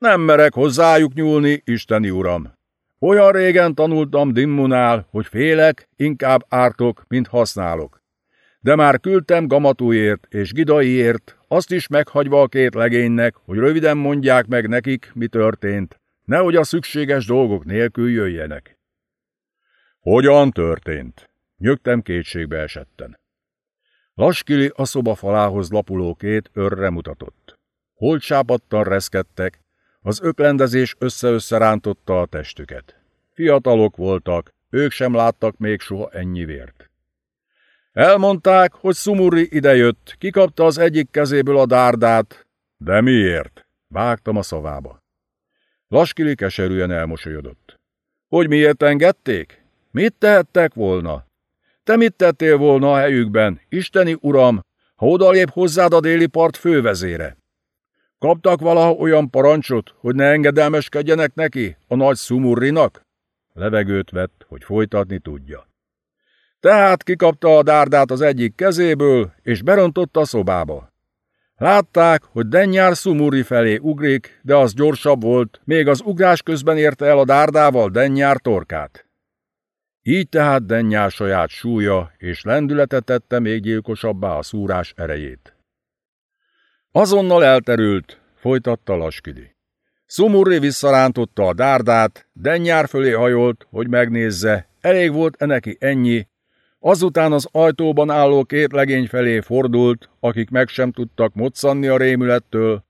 Nem merek hozzájuk nyúlni, isteni uram. Olyan régen tanultam Dimmunál, hogy félek, inkább ártok, mint használok. De már küldtem Gamatúért és Gidaiért, azt is meghagyva a két legénynek, hogy röviden mondják meg nekik, mi történt, nehogy a szükséges dolgok nélkül jöjjenek. Hogyan történt? Nyögtem kétségbe esetten. Laskili a szoba falához lapuló két örre mutatott. Holtsápattan reszkedtek, az öklendezés össze-össze rántotta a testüket. Fiatalok voltak, ők sem láttak még soha ennyi vért. Elmondták, hogy Sumuri idejött, kikapta az egyik kezéből a dárdát. De miért? Vágtam a szavába. Laskili keserűen elmosolyodott. Hogy miért engedték? Mit tehettek volna? Te mit tettél volna a helyükben, isteni uram, ha odalép hozzád a déli part fővezére? Kaptak valaha olyan parancsot, hogy ne engedelmeskedjenek neki, a nagy szumurrinak? Levegőt vett, hogy folytatni tudja. Tehát kikapta a dárdát az egyik kezéből, és berontotta a szobába. Látták, hogy Dennyár Szumuri felé ugrik, de az gyorsabb volt, még az ugrás közben érte el a dárdával Dennyár torkát. Így tehát Dennyár saját súlya és lendülete tette még gyilkosabbá a szúrás erejét. Azonnal elterült, folytatta Laskidi. Szumurri visszarántotta a dárdát, Dennyár fölé hajolt, hogy megnézze, elég volt-e neki ennyi, azután az ajtóban álló két legény felé fordult, akik meg sem tudtak moccanni a rémülettől,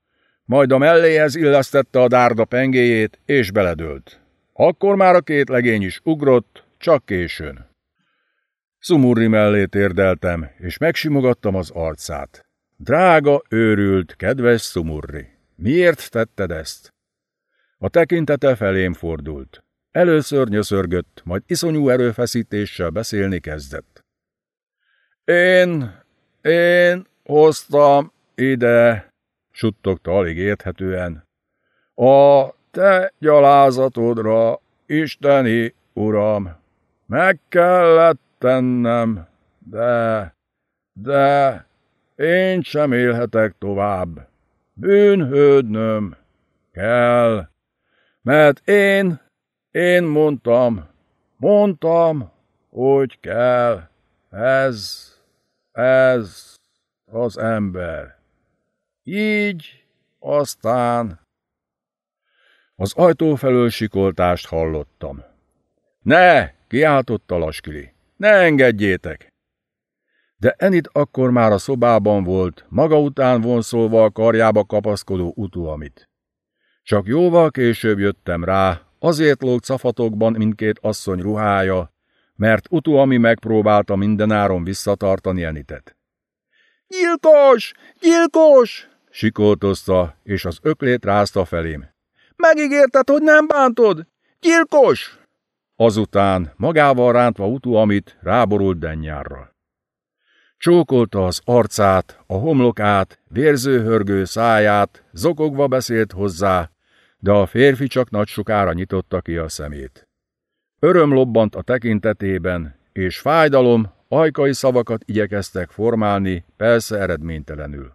majd a melléhez illesztette a dárda pengéjét, és beledőlt. Akkor már a két legény is ugrott, csak későn. Szumurri mellé térdeltem, és megsimogattam az arcát. Drága, őrült, kedves Szumurri, miért tetted ezt? A tekintete felém fordult. Először nyöszörgött, majd iszonyú erőfeszítéssel beszélni kezdett. Én, én hoztam ide, suttogta alig érthetően, a te gyalázatodra, isteni uram, meg kellett tennem, de, de én sem élhetek tovább. Bűnhődnöm kell, mert én én mondtam, mondtam, hogy kell. Ez, ez az ember. Így, aztán... Az ajtó felől sikoltást hallottam. Ne! kiáltotta Laskili. Ne engedjétek! De Enid akkor már a szobában volt, maga után vonszolva a karjába kapaszkodó utuamit. Csak jóval később jöttem rá, Azért lóg cafatokban mindkét asszony ruhája, mert Utuami megpróbálta mindenáron visszatartani Enitet. Gyilkos! Gyilkos! sikoltozta, és az öklét rázta felém. Megígérted, hogy nem bántod? Gyilkos! Azután, magával rántva Utuamit, ráborult Dennyárra. Csókolta az arcát, a homlokát, vérzőhörgő száját, zokogva beszélt hozzá, de a férfi csak nagy sokára nyitotta ki a szemét. Öröm lobbant a tekintetében, és fájdalom, ajkai szavakat igyekeztek formálni, persze eredménytelenül.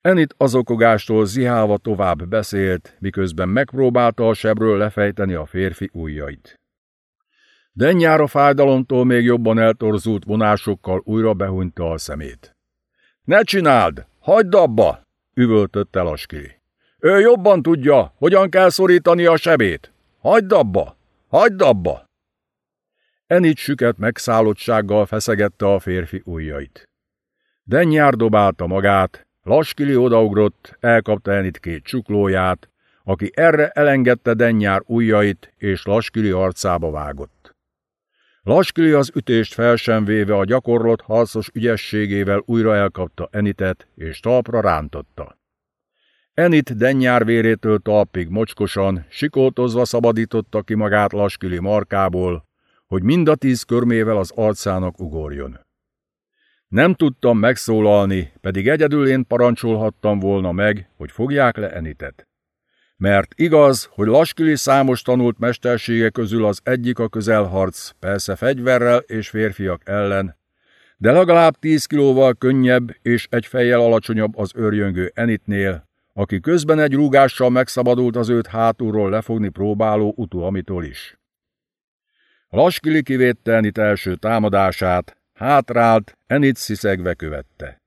Enit azokogástól zihálva tovább beszélt, miközben megpróbálta a sebről lefejteni a férfi ujjait. Dennyára fájdalomtól még jobban eltorzult vonásokkal újra behunyta a szemét. – Ne csináld! Hagyd abba! – üvöltötte Laskili. Ő jobban tudja, hogyan kell szorítani a sebét. Hagyd abba! Hagyd abba! Enit süket megszállottsággal feszegette a férfi ujjait. Dennyár dobálta magát, Laskili odaugrott, elkapta Enit két csuklóját, aki erre elengedte Dennyár ujjait, és Laskili arcába vágott. Laskili az ütést fel sem véve a gyakorlott harcos ügyességével újra elkapta Enitet, és talpra rántotta. Enit dennyár vérétől talpig mocskosan, sikoltozva szabadította ki magát Laskili markából, hogy mind a tíz körmével az arcának ugorjon. Nem tudtam megszólalni, pedig egyedül én parancsolhattam volna meg, hogy fogják le Enitet. Mert igaz, hogy Laskili számos tanult mestersége közül az egyik a közelharc, persze fegyverrel és férfiak ellen, De legalább tíz kilóval könnyebb és egy fejjel alacsonyabb az örjöngő Enitnél, aki közben egy rúgással megszabadult az őt hátulról lefogni próbáló utuamitól is. Laskili kivédte Enit első támadását, hátrált, Enit sziszegve követte.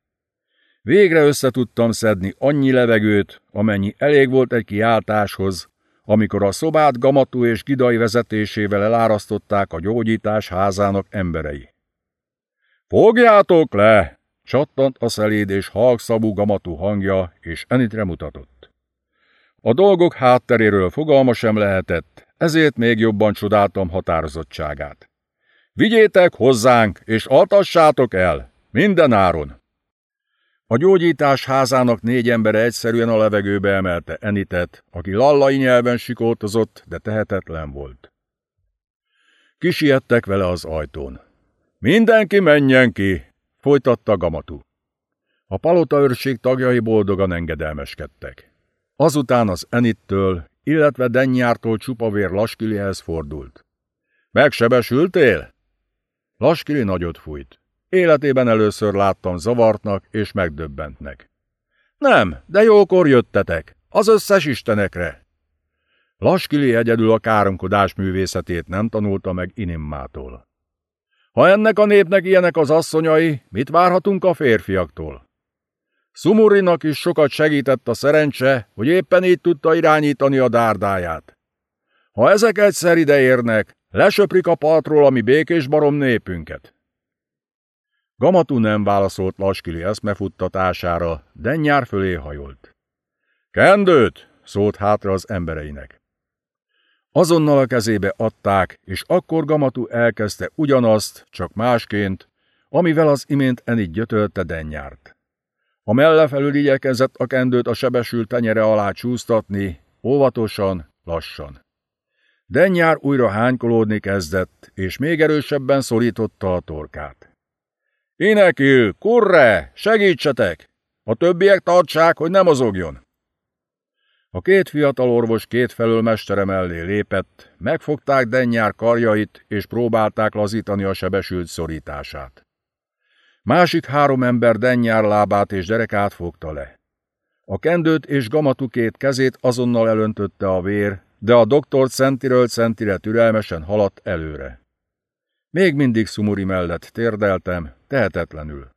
Végre összetudtam szedni annyi levegőt, amennyi elég volt egy kiáltáshoz, amikor a szobát Gamatú és Gidai vezetésével elárasztották a gyógyítás házának emberei. Fogjátok le! csattant a szeléd és halkszabú Gamatú hangja, és Enitre mutatott. A dolgok hátteréről fogalma sem lehetett, ezért még jobban csodáltam határozottságát. Vigyétek hozzánk, és altassátok el, minden áron! A gyógyítás házának négy embere egyszerűen a levegőbe emelte Enitet, aki lallai nyelven sikoltozott, de tehetetlen volt. Kisiettek vele az ajtón. Mindenki menjen ki, folytatta Gamatú. A palota őrség tagjai boldogan engedelmeskedtek. Azután az Enittől, illetve Dennyártól csupavér Laskilihez fordult. Megsebesültél? Laskili nagyot fújt. Életében először láttam zavartnak és megdöbbentnek. Nem, de jókor jöttetek, az összes istenekre. Laskili egyedül a káromkodás művészetét nem tanulta meg Inimmától. Ha ennek a népnek ilyenek az asszonyai, mit várhatunk a férfiaktól? Szumurinak is sokat segített a szerencse, hogy éppen így tudta irányítani a dárdáját. Ha ezek egyszer ideérnek, lesöprik a partról a mi békés barom népünket. Gamatú nem válaszolt Laskili eszmefuttatására, de nyár fölé hajolt. Kendőt! szólt hátra az embereinek. Azonnal a kezébe adták, és akkor Gamatú elkezdte ugyanazt, csak másként, amivel az imént Enit gyötölte Dennyárt. A melle felül igyekezett a kendőt a sebesült tenyere alá csúsztatni, óvatosan, lassan. Dennyár újra hánykolódni kezdett, és még erősebben szorította a torkát. Inekil, kurre, segítsetek! A többiek tartsák, hogy nem mozogjon! A két fiatal orvos két felől mestere mellé lépett, megfogták Dennyár karjait, és próbálták lazítani a sebesült szorítását. Másik három ember Dennyár lábát és derekát fogta le. A kendőt és Gamatu két kezét azonnal elöntötte a vér, de a doktor centiről centire türelmesen haladt előre. Még mindig Szumuri mellett térdeltem, tehetetlenül.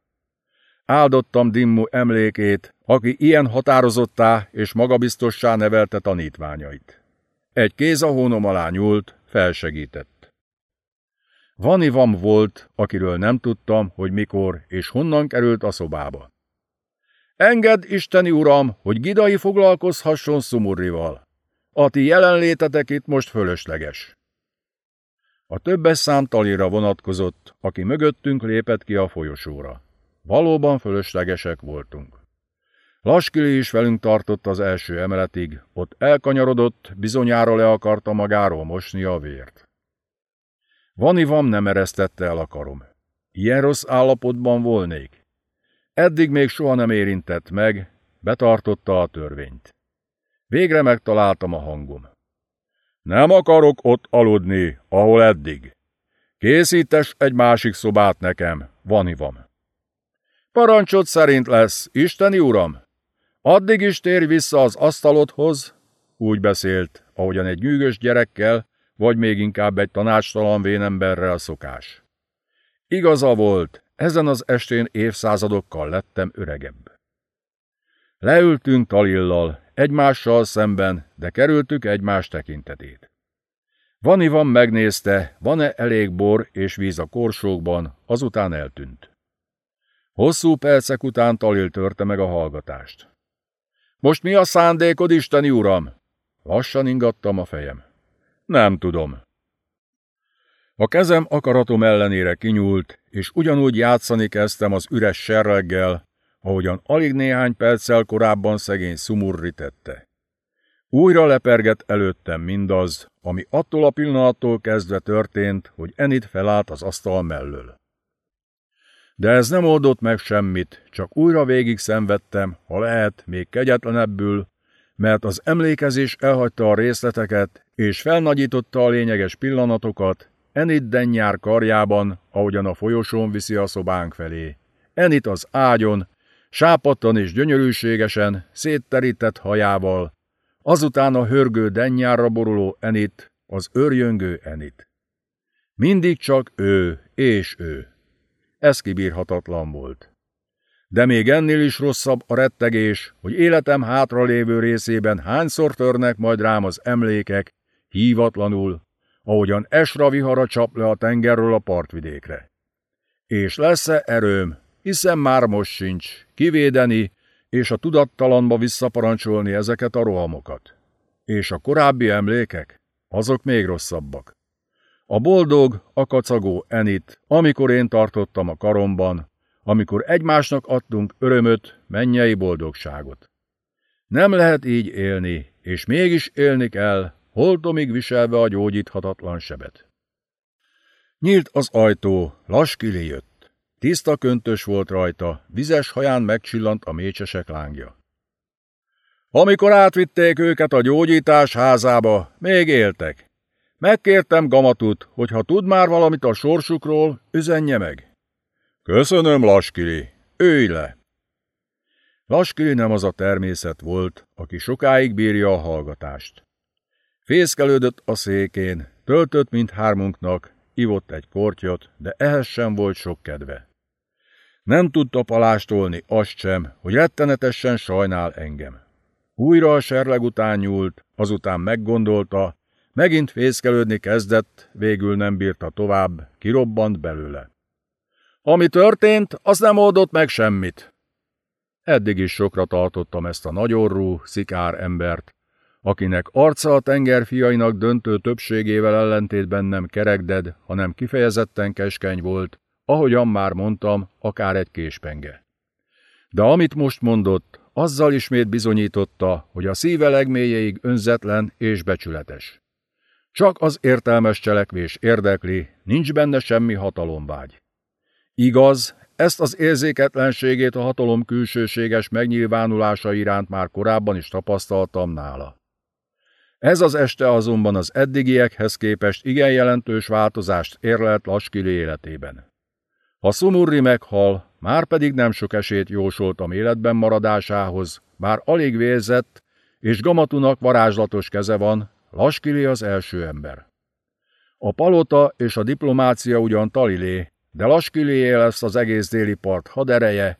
Áldottam Dimmu emlékét, aki ilyen határozottá és magabiztossá nevelte tanítványait. Egy kéz a hónom alá nyúlt, felsegített. Vanivam volt, akiről nem tudtam, hogy mikor és honnan került a szobába. Engedd, Isteni Uram, hogy Gidai foglalkozhasson Szumurrival. A ti jelenlétetek itt most fölösleges. A többes szám talira vonatkozott, aki mögöttünk lépett ki a folyosóra. Valóban fölöslegesek voltunk. Laskili is velünk tartott az első emeletig, ott elkanyarodott, bizonyára le akarta magáról mosni a vért. Vanivam nem eresztette el a karom. Ilyen rossz állapotban volnék. Eddig még soha nem érintett meg, betartotta a törvényt. Végre megtaláltam a hangom. Nem akarok ott aludni, ahol eddig. Készítes egy másik szobát nekem, vanivam. Parancsot szerint lesz, isteni uram. Addig is térj vissza az asztalodhoz, úgy beszélt, ahogyan egy nyűgös gyerekkel, vagy még inkább egy tanácstalan vénemberrel szokás. Igaza volt, ezen az estén évszázadokkal lettem öregebb. Leültünk Talillal, egymással szemben, de kerültük egymás tekintetét. Van megnézte, van-e elég bor és víz a korsókban, azután eltűnt. Hosszú percek után Talil törte meg a hallgatást. Most mi a szándékod, Isteni Uram? Lassan ingattam a fejem. Nem tudom. A kezem akaratom ellenére kinyúlt, és ugyanúgy játszani kezdtem az üres serreggel, ahogyan alig néhány perccel korábban szegény Szumurri tette. Újra lepergett előttem mindaz, ami attól a pillanattól kezdve történt, hogy Enid felállt az asztal mellől. De ez nem oldott meg semmit, csak újra végig szenvedtem, ha lehet, még kegyetlenebbül, mert az emlékezés elhagyta a részleteket, és felnagyította a lényeges pillanatokat, Enit dennyár karjában, ahogyan a folyosón viszi a szobánk felé. Enit az ágyon, sápattan és gyönyörűségesen, szétterített hajával, azután a hörgő dennyárra boruló Enit, az örjöngő Enit. Mindig csak ő és ő. Ez kibírhatatlan volt. De még ennél is rosszabb a rettegés, hogy életem hátralévő részében hányszor törnek majd rám az emlékek, hívatlanul, ahogyan esra vihara csap le a tengerről a partvidékre. És lesz-e erőm, hiszen már most sincs, kivédeni és a tudattalanba visszaparancsolni ezeket a rohamokat. És a korábbi emlékek, azok még rosszabbak. A boldog, a kacagó Enit, amikor én tartottam a karomban, amikor egymásnak adtunk örömöt, mennyei boldogságot. Nem lehet így élni, és mégis élni kell, holtomig viselve a gyógyíthatatlan sebet. Nyílt az ajtó, Laskili jött. Tiszta köntös volt rajta, vizes haján megcsillant a mécsesek lángja. Amikor átvitték őket a gyógyítás házába, még éltek. Megkértem Gamatut, hogy ha tud már valamit a sorsukról, üzenje meg. Köszönöm, Laskili, őj le! Laskili nem az a természet volt, aki sokáig bírja a hallgatást. Fészkelődött a székén, töltött mindhármunknak, ivott egy kortyot, de ehhez sem volt sok kedve. Nem tudta palástolni azt sem, hogy rettenetesen sajnál engem. Újra a serleg után nyúlt, azután meggondolta, megint fészkelődni kezdett, végül nem bírta tovább, kirobbant belőle. Ami történt, az nem oldott meg semmit. Eddig is sokra tartottam ezt a nagyorrú, szikár embert, akinek arca a tengerfiainak döntő többségével ellentétben nem kerekded, hanem kifejezetten keskeny volt, ahogyan már mondtam, akár egy késpenge. De amit most mondott, azzal ismét bizonyította, hogy a szíve legmélyéig önzetlen és becsületes. Csak az értelmes cselekvés érdekli, nincs benne semmi hatalomvágy. Igaz, ezt az érzéketlenségét a hatalom külsőséges megnyilvánulása iránt már korábban is tapasztaltam nála. Ez az este azonban az eddigiekhez képest igen jelentős változást érlelt Laskili életében. Ha Szumurri meghal, már pedig nem sok esét jósoltam életben maradásához, bár alig vérzett, és Gamatunak varázslatos keze van, Laskili az első ember. A palota és a diplomácia ugyan talilé, de Laskilié lesz az egész déli part hadereje,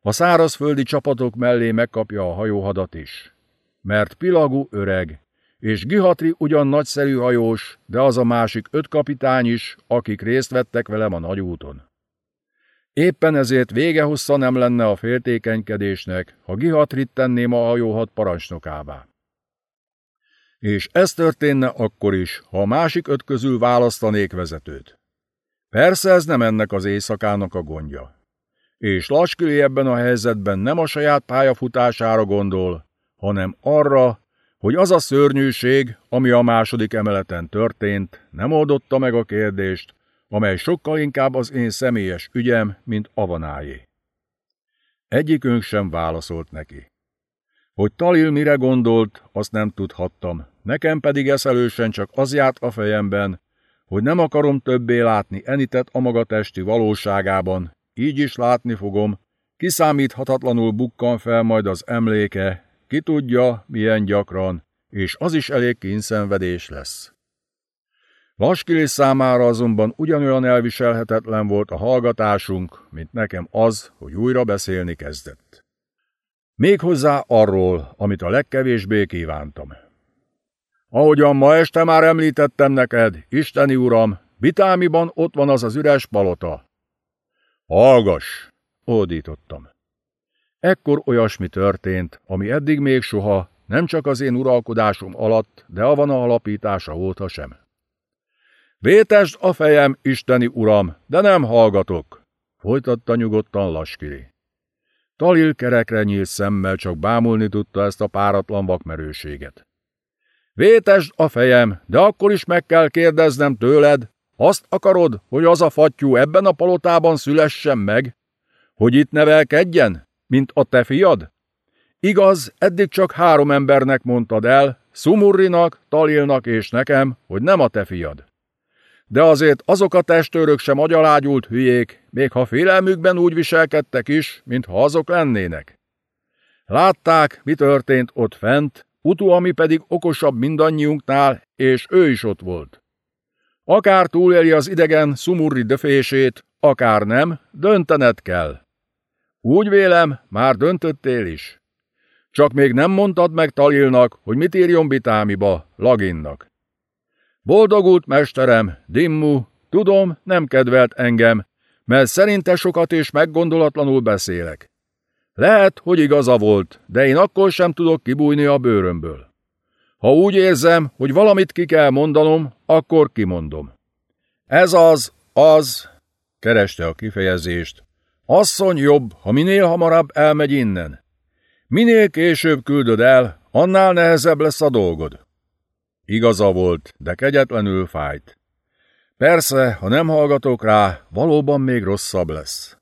a szárazföldi csapatok mellé megkapja a hajóhadat is. Mert Pilagú öreg, és Gihatri ugyan nagyszerű hajós, de az a másik öt kapitány is, akik részt vettek velem a nagyúton. Éppen ezért vége hossza nem lenne a féltékenykedésnek, ha Gihatrit tenném a hajóhat parancsnokává. És ez történne akkor is, ha a másik öt közül választanék vezetőt. Persze ez nem ennek az éjszakának a gondja. És Laskili ebben a helyzetben nem a saját pályafutására gondol, hanem arra, hogy az a szörnyűség, ami a második emeleten történt, nem oldotta meg a kérdést, amely sokkal inkább az én személyes ügyem, mint Avanájé. Egyikünk sem válaszolt neki. Hogy Talil mire gondolt, azt nem tudhattam, nekem pedig eszelősen csak az járt a fejemben, hogy nem akarom többé látni Enitet a maga testi valóságában, így is látni fogom, kiszámíthatatlanul bukkan fel majd az emléke, ki tudja, milyen gyakran, és az is elég kínszenvedés lesz. Laskili számára azonban ugyanolyan elviselhetetlen volt a hallgatásunk, mint nekem az, hogy újra beszélni kezdett. Méghozzá arról, amit a legkevésbé kívántam. Ahogyan ma este már említettem neked, Isteni Uram, Bitámiban ott van az az üres palota. Hallgass! ódítottam. Ekkor olyasmi történt, ami eddig még soha, nem csak az én uralkodásom alatt, de a van a alapítása óta sem. Vétesd a fejem, isteni uram, de nem hallgatok, folytatta nyugodtan Laskiri. Talil kerekre nyílt szemmel csak bámulni tudta ezt a páratlan vakmerőséget. Vétesd a fejem, de akkor is meg kell kérdeznem tőled, azt akarod, hogy az a fattyú ebben a palotában szülessen meg? Hogy itt nevelkedjen, mint a te fiad? Igaz, eddig csak három embernek mondtad el, Sumurrinak, Talilnak és nekem, hogy nem a te fiad. De azért azok a testőrök sem agyalágyult hülyék, még ha félelmükben úgy viselkedtek is, mintha azok lennének. Látták, mi történt ott fent, Utu, ami pedig okosabb mindannyiunknál, és ő is ott volt. Akár túléli az idegen szumurri döfését, akár nem, döntened kell. Úgy vélem, már döntöttél is. Csak még nem mondtad meg Talilnak, hogy mit írjon Bitámiba, Laginnak. Boldogult mesterem, Dimmu, tudom, nem kedvelt engem, mert szerinte sokat és meggondolatlanul beszélek. Lehet, hogy igaza volt, de én akkor sem tudok kibújni a bőrömből. Ha úgy érzem, hogy valamit ki kell mondanom, akkor kimondom. Ez az, az, kereste a kifejezést, asszony jobb, ha minél hamarabb elmegy innen. Minél később küldöd el, annál nehezebb lesz a dolgod. Igaza volt, de kegyetlenül fájt. Persze, ha nem hallgatok rá, valóban még rosszabb lesz.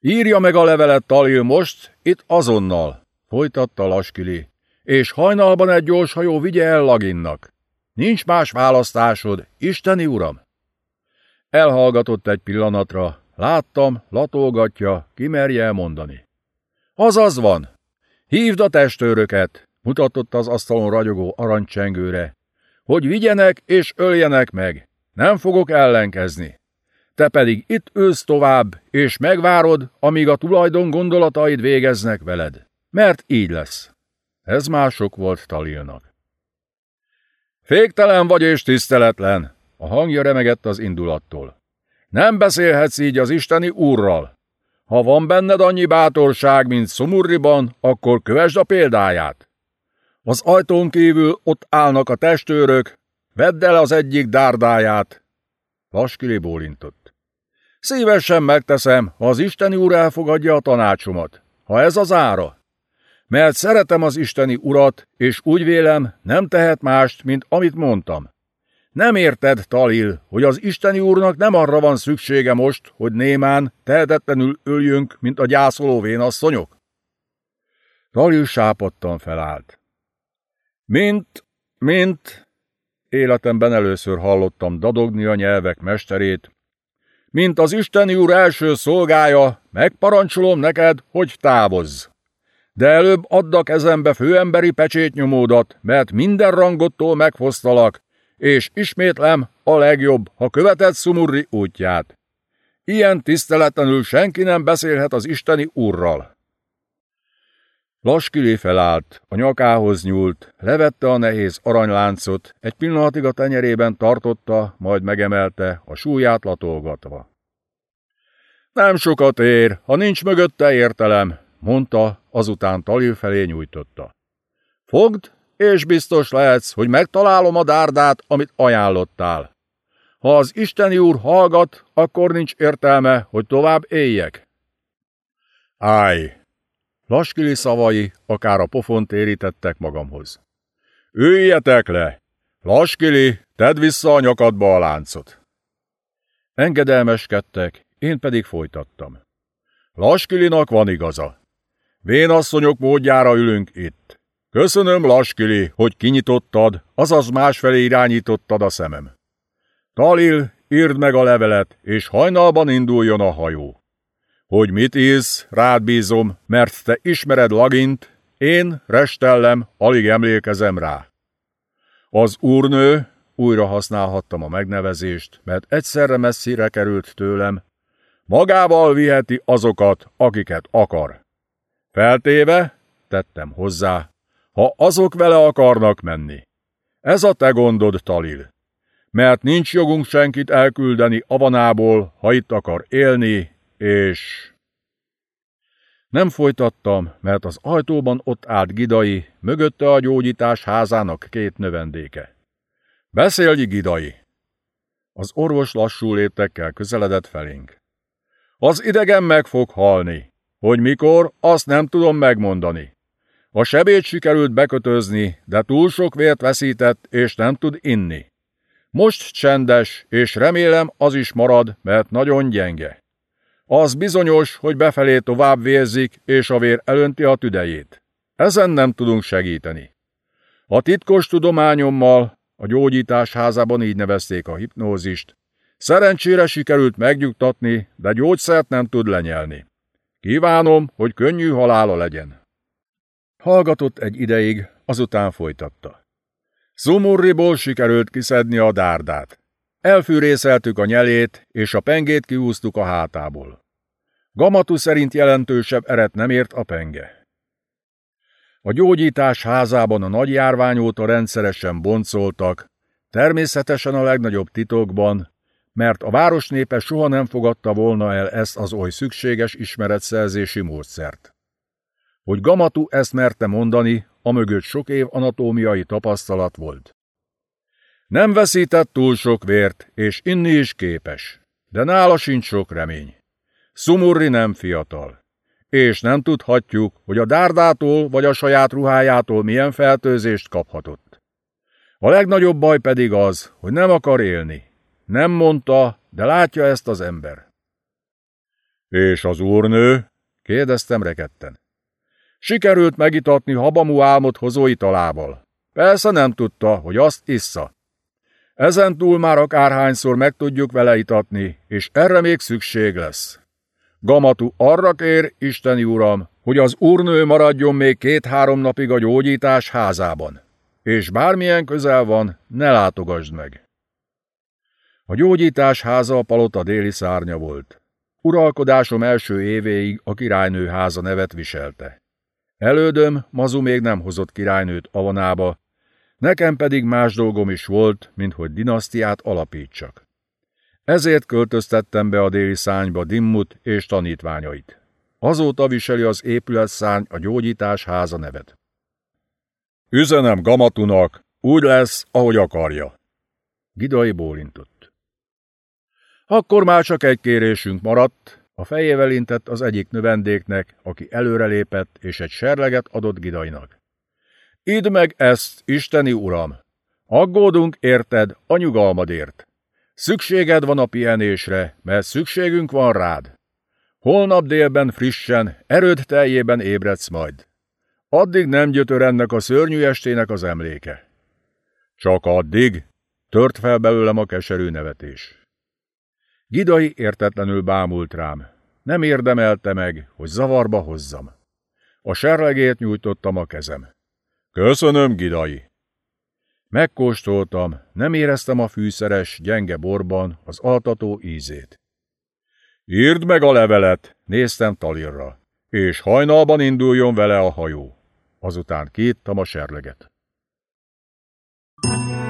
Írja meg a levelet Talil most, itt azonnal, folytatta Laskili, és hajnalban egy gyors hajó vigye el Laginnak. Nincs más választásod, isteni uram! Elhallgatott egy pillanatra, láttam, latolgatja, kimerje elmondani. Azaz van! Hívd a testőröket, mutatott az asztalon ragyogó aranycsengőre, hogy vigyenek és öljenek meg, nem fogok ellenkezni. Te pedig itt ülsz tovább, és megvárod, amíg a tulajdon gondolataid végeznek veled. Mert így lesz. Ez mások volt Talilnak. Féktelen vagy és tiszteletlen, a hangja remegett az indulattól. Nem beszélhetsz így az isteni úrral. Ha van benned annyi bátorság, mint Szumurriban, akkor kövesd a példáját. Az ajtón kívül ott állnak a testőrök, vedd el az egyik dárdáját. Laskili bólintott. Szívesen megteszem, ha az Isteni úr elfogadja a tanácsomat. Ha ez az ára. Mert szeretem az Isteni urat, és úgy vélem, nem tehet mást, mint amit mondtam. Nem érted, Talil, hogy az Isteni úrnak nem arra van szüksége most, hogy némán tehetetlenül öljünk, mint a gyászoló vénasszonyok? Talil sápadtan felállt. Mint, mint, életemben először hallottam dadogni a nyelvek mesterét, mint az Isteni úr első szolgája, megparancsolom neked, hogy távozz. De előbb add a kezembe főemberi pecsétnyomódat, mert minden rangottól megfosztalak, és ismétlem, a legjobb, ha követed Szumurri útját. Ilyen tiszteletlenül senki nem beszélhet az isteni úrral. Laskili felállt, a nyakához nyúlt, levette a nehéz aranyláncot, egy pillanatig a tenyerében tartotta, majd megemelte, a súlyát latolgatva. Nem sokat ér, ha nincs mögötte értelem, mondta, azután Talil felé nyújtotta. Fogd, és biztos lehetsz, hogy megtalálom a dárdát, amit ajánlottál. Ha az Isteni úr hallgat, akkor nincs értelme, hogy tovább éljek. Állj! Laskili szavai akár a pofont térítettek magamhoz. Üljetek le! Laskili, tedd vissza a nyakadba a láncot! Engedelmeskedtek, én pedig folytattam. Laskilinak van igaza. Vénasszonyok módjára ülünk itt. Köszönöm, Laskili, hogy kinyitottad, azaz másfelé irányítottad a szemem. Talil, írd meg a levelet, és hajnalban induljon a hajó. Hogy mit írsz, rád bízom, mert te ismered Lagint, én, restellem, alig emlékezem rá. Az úrnő, újra használhattam a megnevezést, mert egyszerre messzire került tőlem, magával viheti azokat, akiket akar. Feltéve, tettem hozzá, ha azok vele akarnak menni. Ez a te gondod, Talil. Mert nincs jogunk senkit elküldeni Avanából, ha itt akar élni, és... Nem folytattam, mert az ajtóban ott állt Gidai, mögötte a gyógyítás házának két növendéke. Beszélj, Gidai! Az orvos lassú léptekkel közeledett felénk. Az idegen meg fog halni. Hogy mikor, azt nem tudom megmondani. A sebét sikerült bekötözni, de túl sok vért veszített, és nem tud inni. Most csendes, és remélem az is marad, mert nagyon gyenge. Az bizonyos, hogy befelé tovább vérzik, és a vér elönti a tüdejét. Ezen nem tudunk segíteni. A titkos tudományommal, a gyógyítás házában így nevezték a hipnózist, szerencsére sikerült megnyugtatni, de gyógyszert nem tud lenyelni. Kívánom, hogy könnyű halála legyen. Hallgatott egy ideig, azután folytatta. Szumurriból sikerült kiszedni a dárdát. Elfűrészeltük a nyelét, és a pengét kiúztuk a hátából. Gamatu szerint jelentősebb eret nem ért a penge. A gyógyítás házában a nagy járvány óta rendszeresen boncoltak, természetesen a legnagyobb titokban, mert a városnépe soha nem fogadta volna el ezt az oly szükséges ismeretszerzési módszert. Hogy Gamatu ezt merte mondani, amögött sok év anatómiai tapasztalat volt. Nem veszített túl sok vért, és inni is képes, de nála sincs sok remény. Szumurri nem fiatal, és nem tudhatjuk, hogy a dárdától vagy a saját ruhájától milyen fertőzést kaphatott. A legnagyobb baj pedig az, hogy nem akar élni. Nem mondta, de látja ezt az ember. És az úrnő? kérdeztem reketten. Sikerült megitatni habamú álmot hozó italával. Persze nem tudta, hogy azt issza. Ezen túl már akárhányszor meg tudjuk vele itatni, és erre még szükség lesz. Gamatu arra kér, Isteni Uram, hogy az úrnő maradjon még két-három napig a gyógyítás házában, és bármilyen közel van, ne látogasd meg. A gyógyítás háza a palota déli szárnya volt. Uralkodásom első évéig a királynő háza nevet viselte. Elődöm, Mazu még nem hozott királynőt avanába, nekem pedig más dolgom is volt, mint hogy dinasztiát alapítsak. Ezért költöztettem be a déli szányba Dimmut és tanítványait. Azóta viseli az épületszárny a gyógyítás háza nevet. Üzenem Gamatunak, úgy lesz, ahogy akarja. Gidai bólintott. Akkor már csak egy kérésünk maradt, a fejével intett az egyik növendéknek, aki előrelépett, és egy serleget adott Gidainak. Idd meg ezt, Isteni Uram! Aggódunk, érted, a nyugalmadért. Szükséged van a pihenésre, mert szükségünk van rád. Holnap délben frissen, erőd teljében ébredsz majd. Addig nem gyötör ennek a szörnyű estének az emléke. Csak addig, tört fel belőlem a keserű nevetés. Gidai értetlenül bámult rám. Nem érdemelte meg, hogy zavarba hozzam. A serlegét nyújtottam a kezem. Köszönöm, Gidai! Megkóstoltam, nem éreztem a fűszeres, gyenge borban az altató ízét. Írd meg a levelet, néztem Talirra, és hajnalban induljon vele a hajó. Azután kéttam a serleget. thank you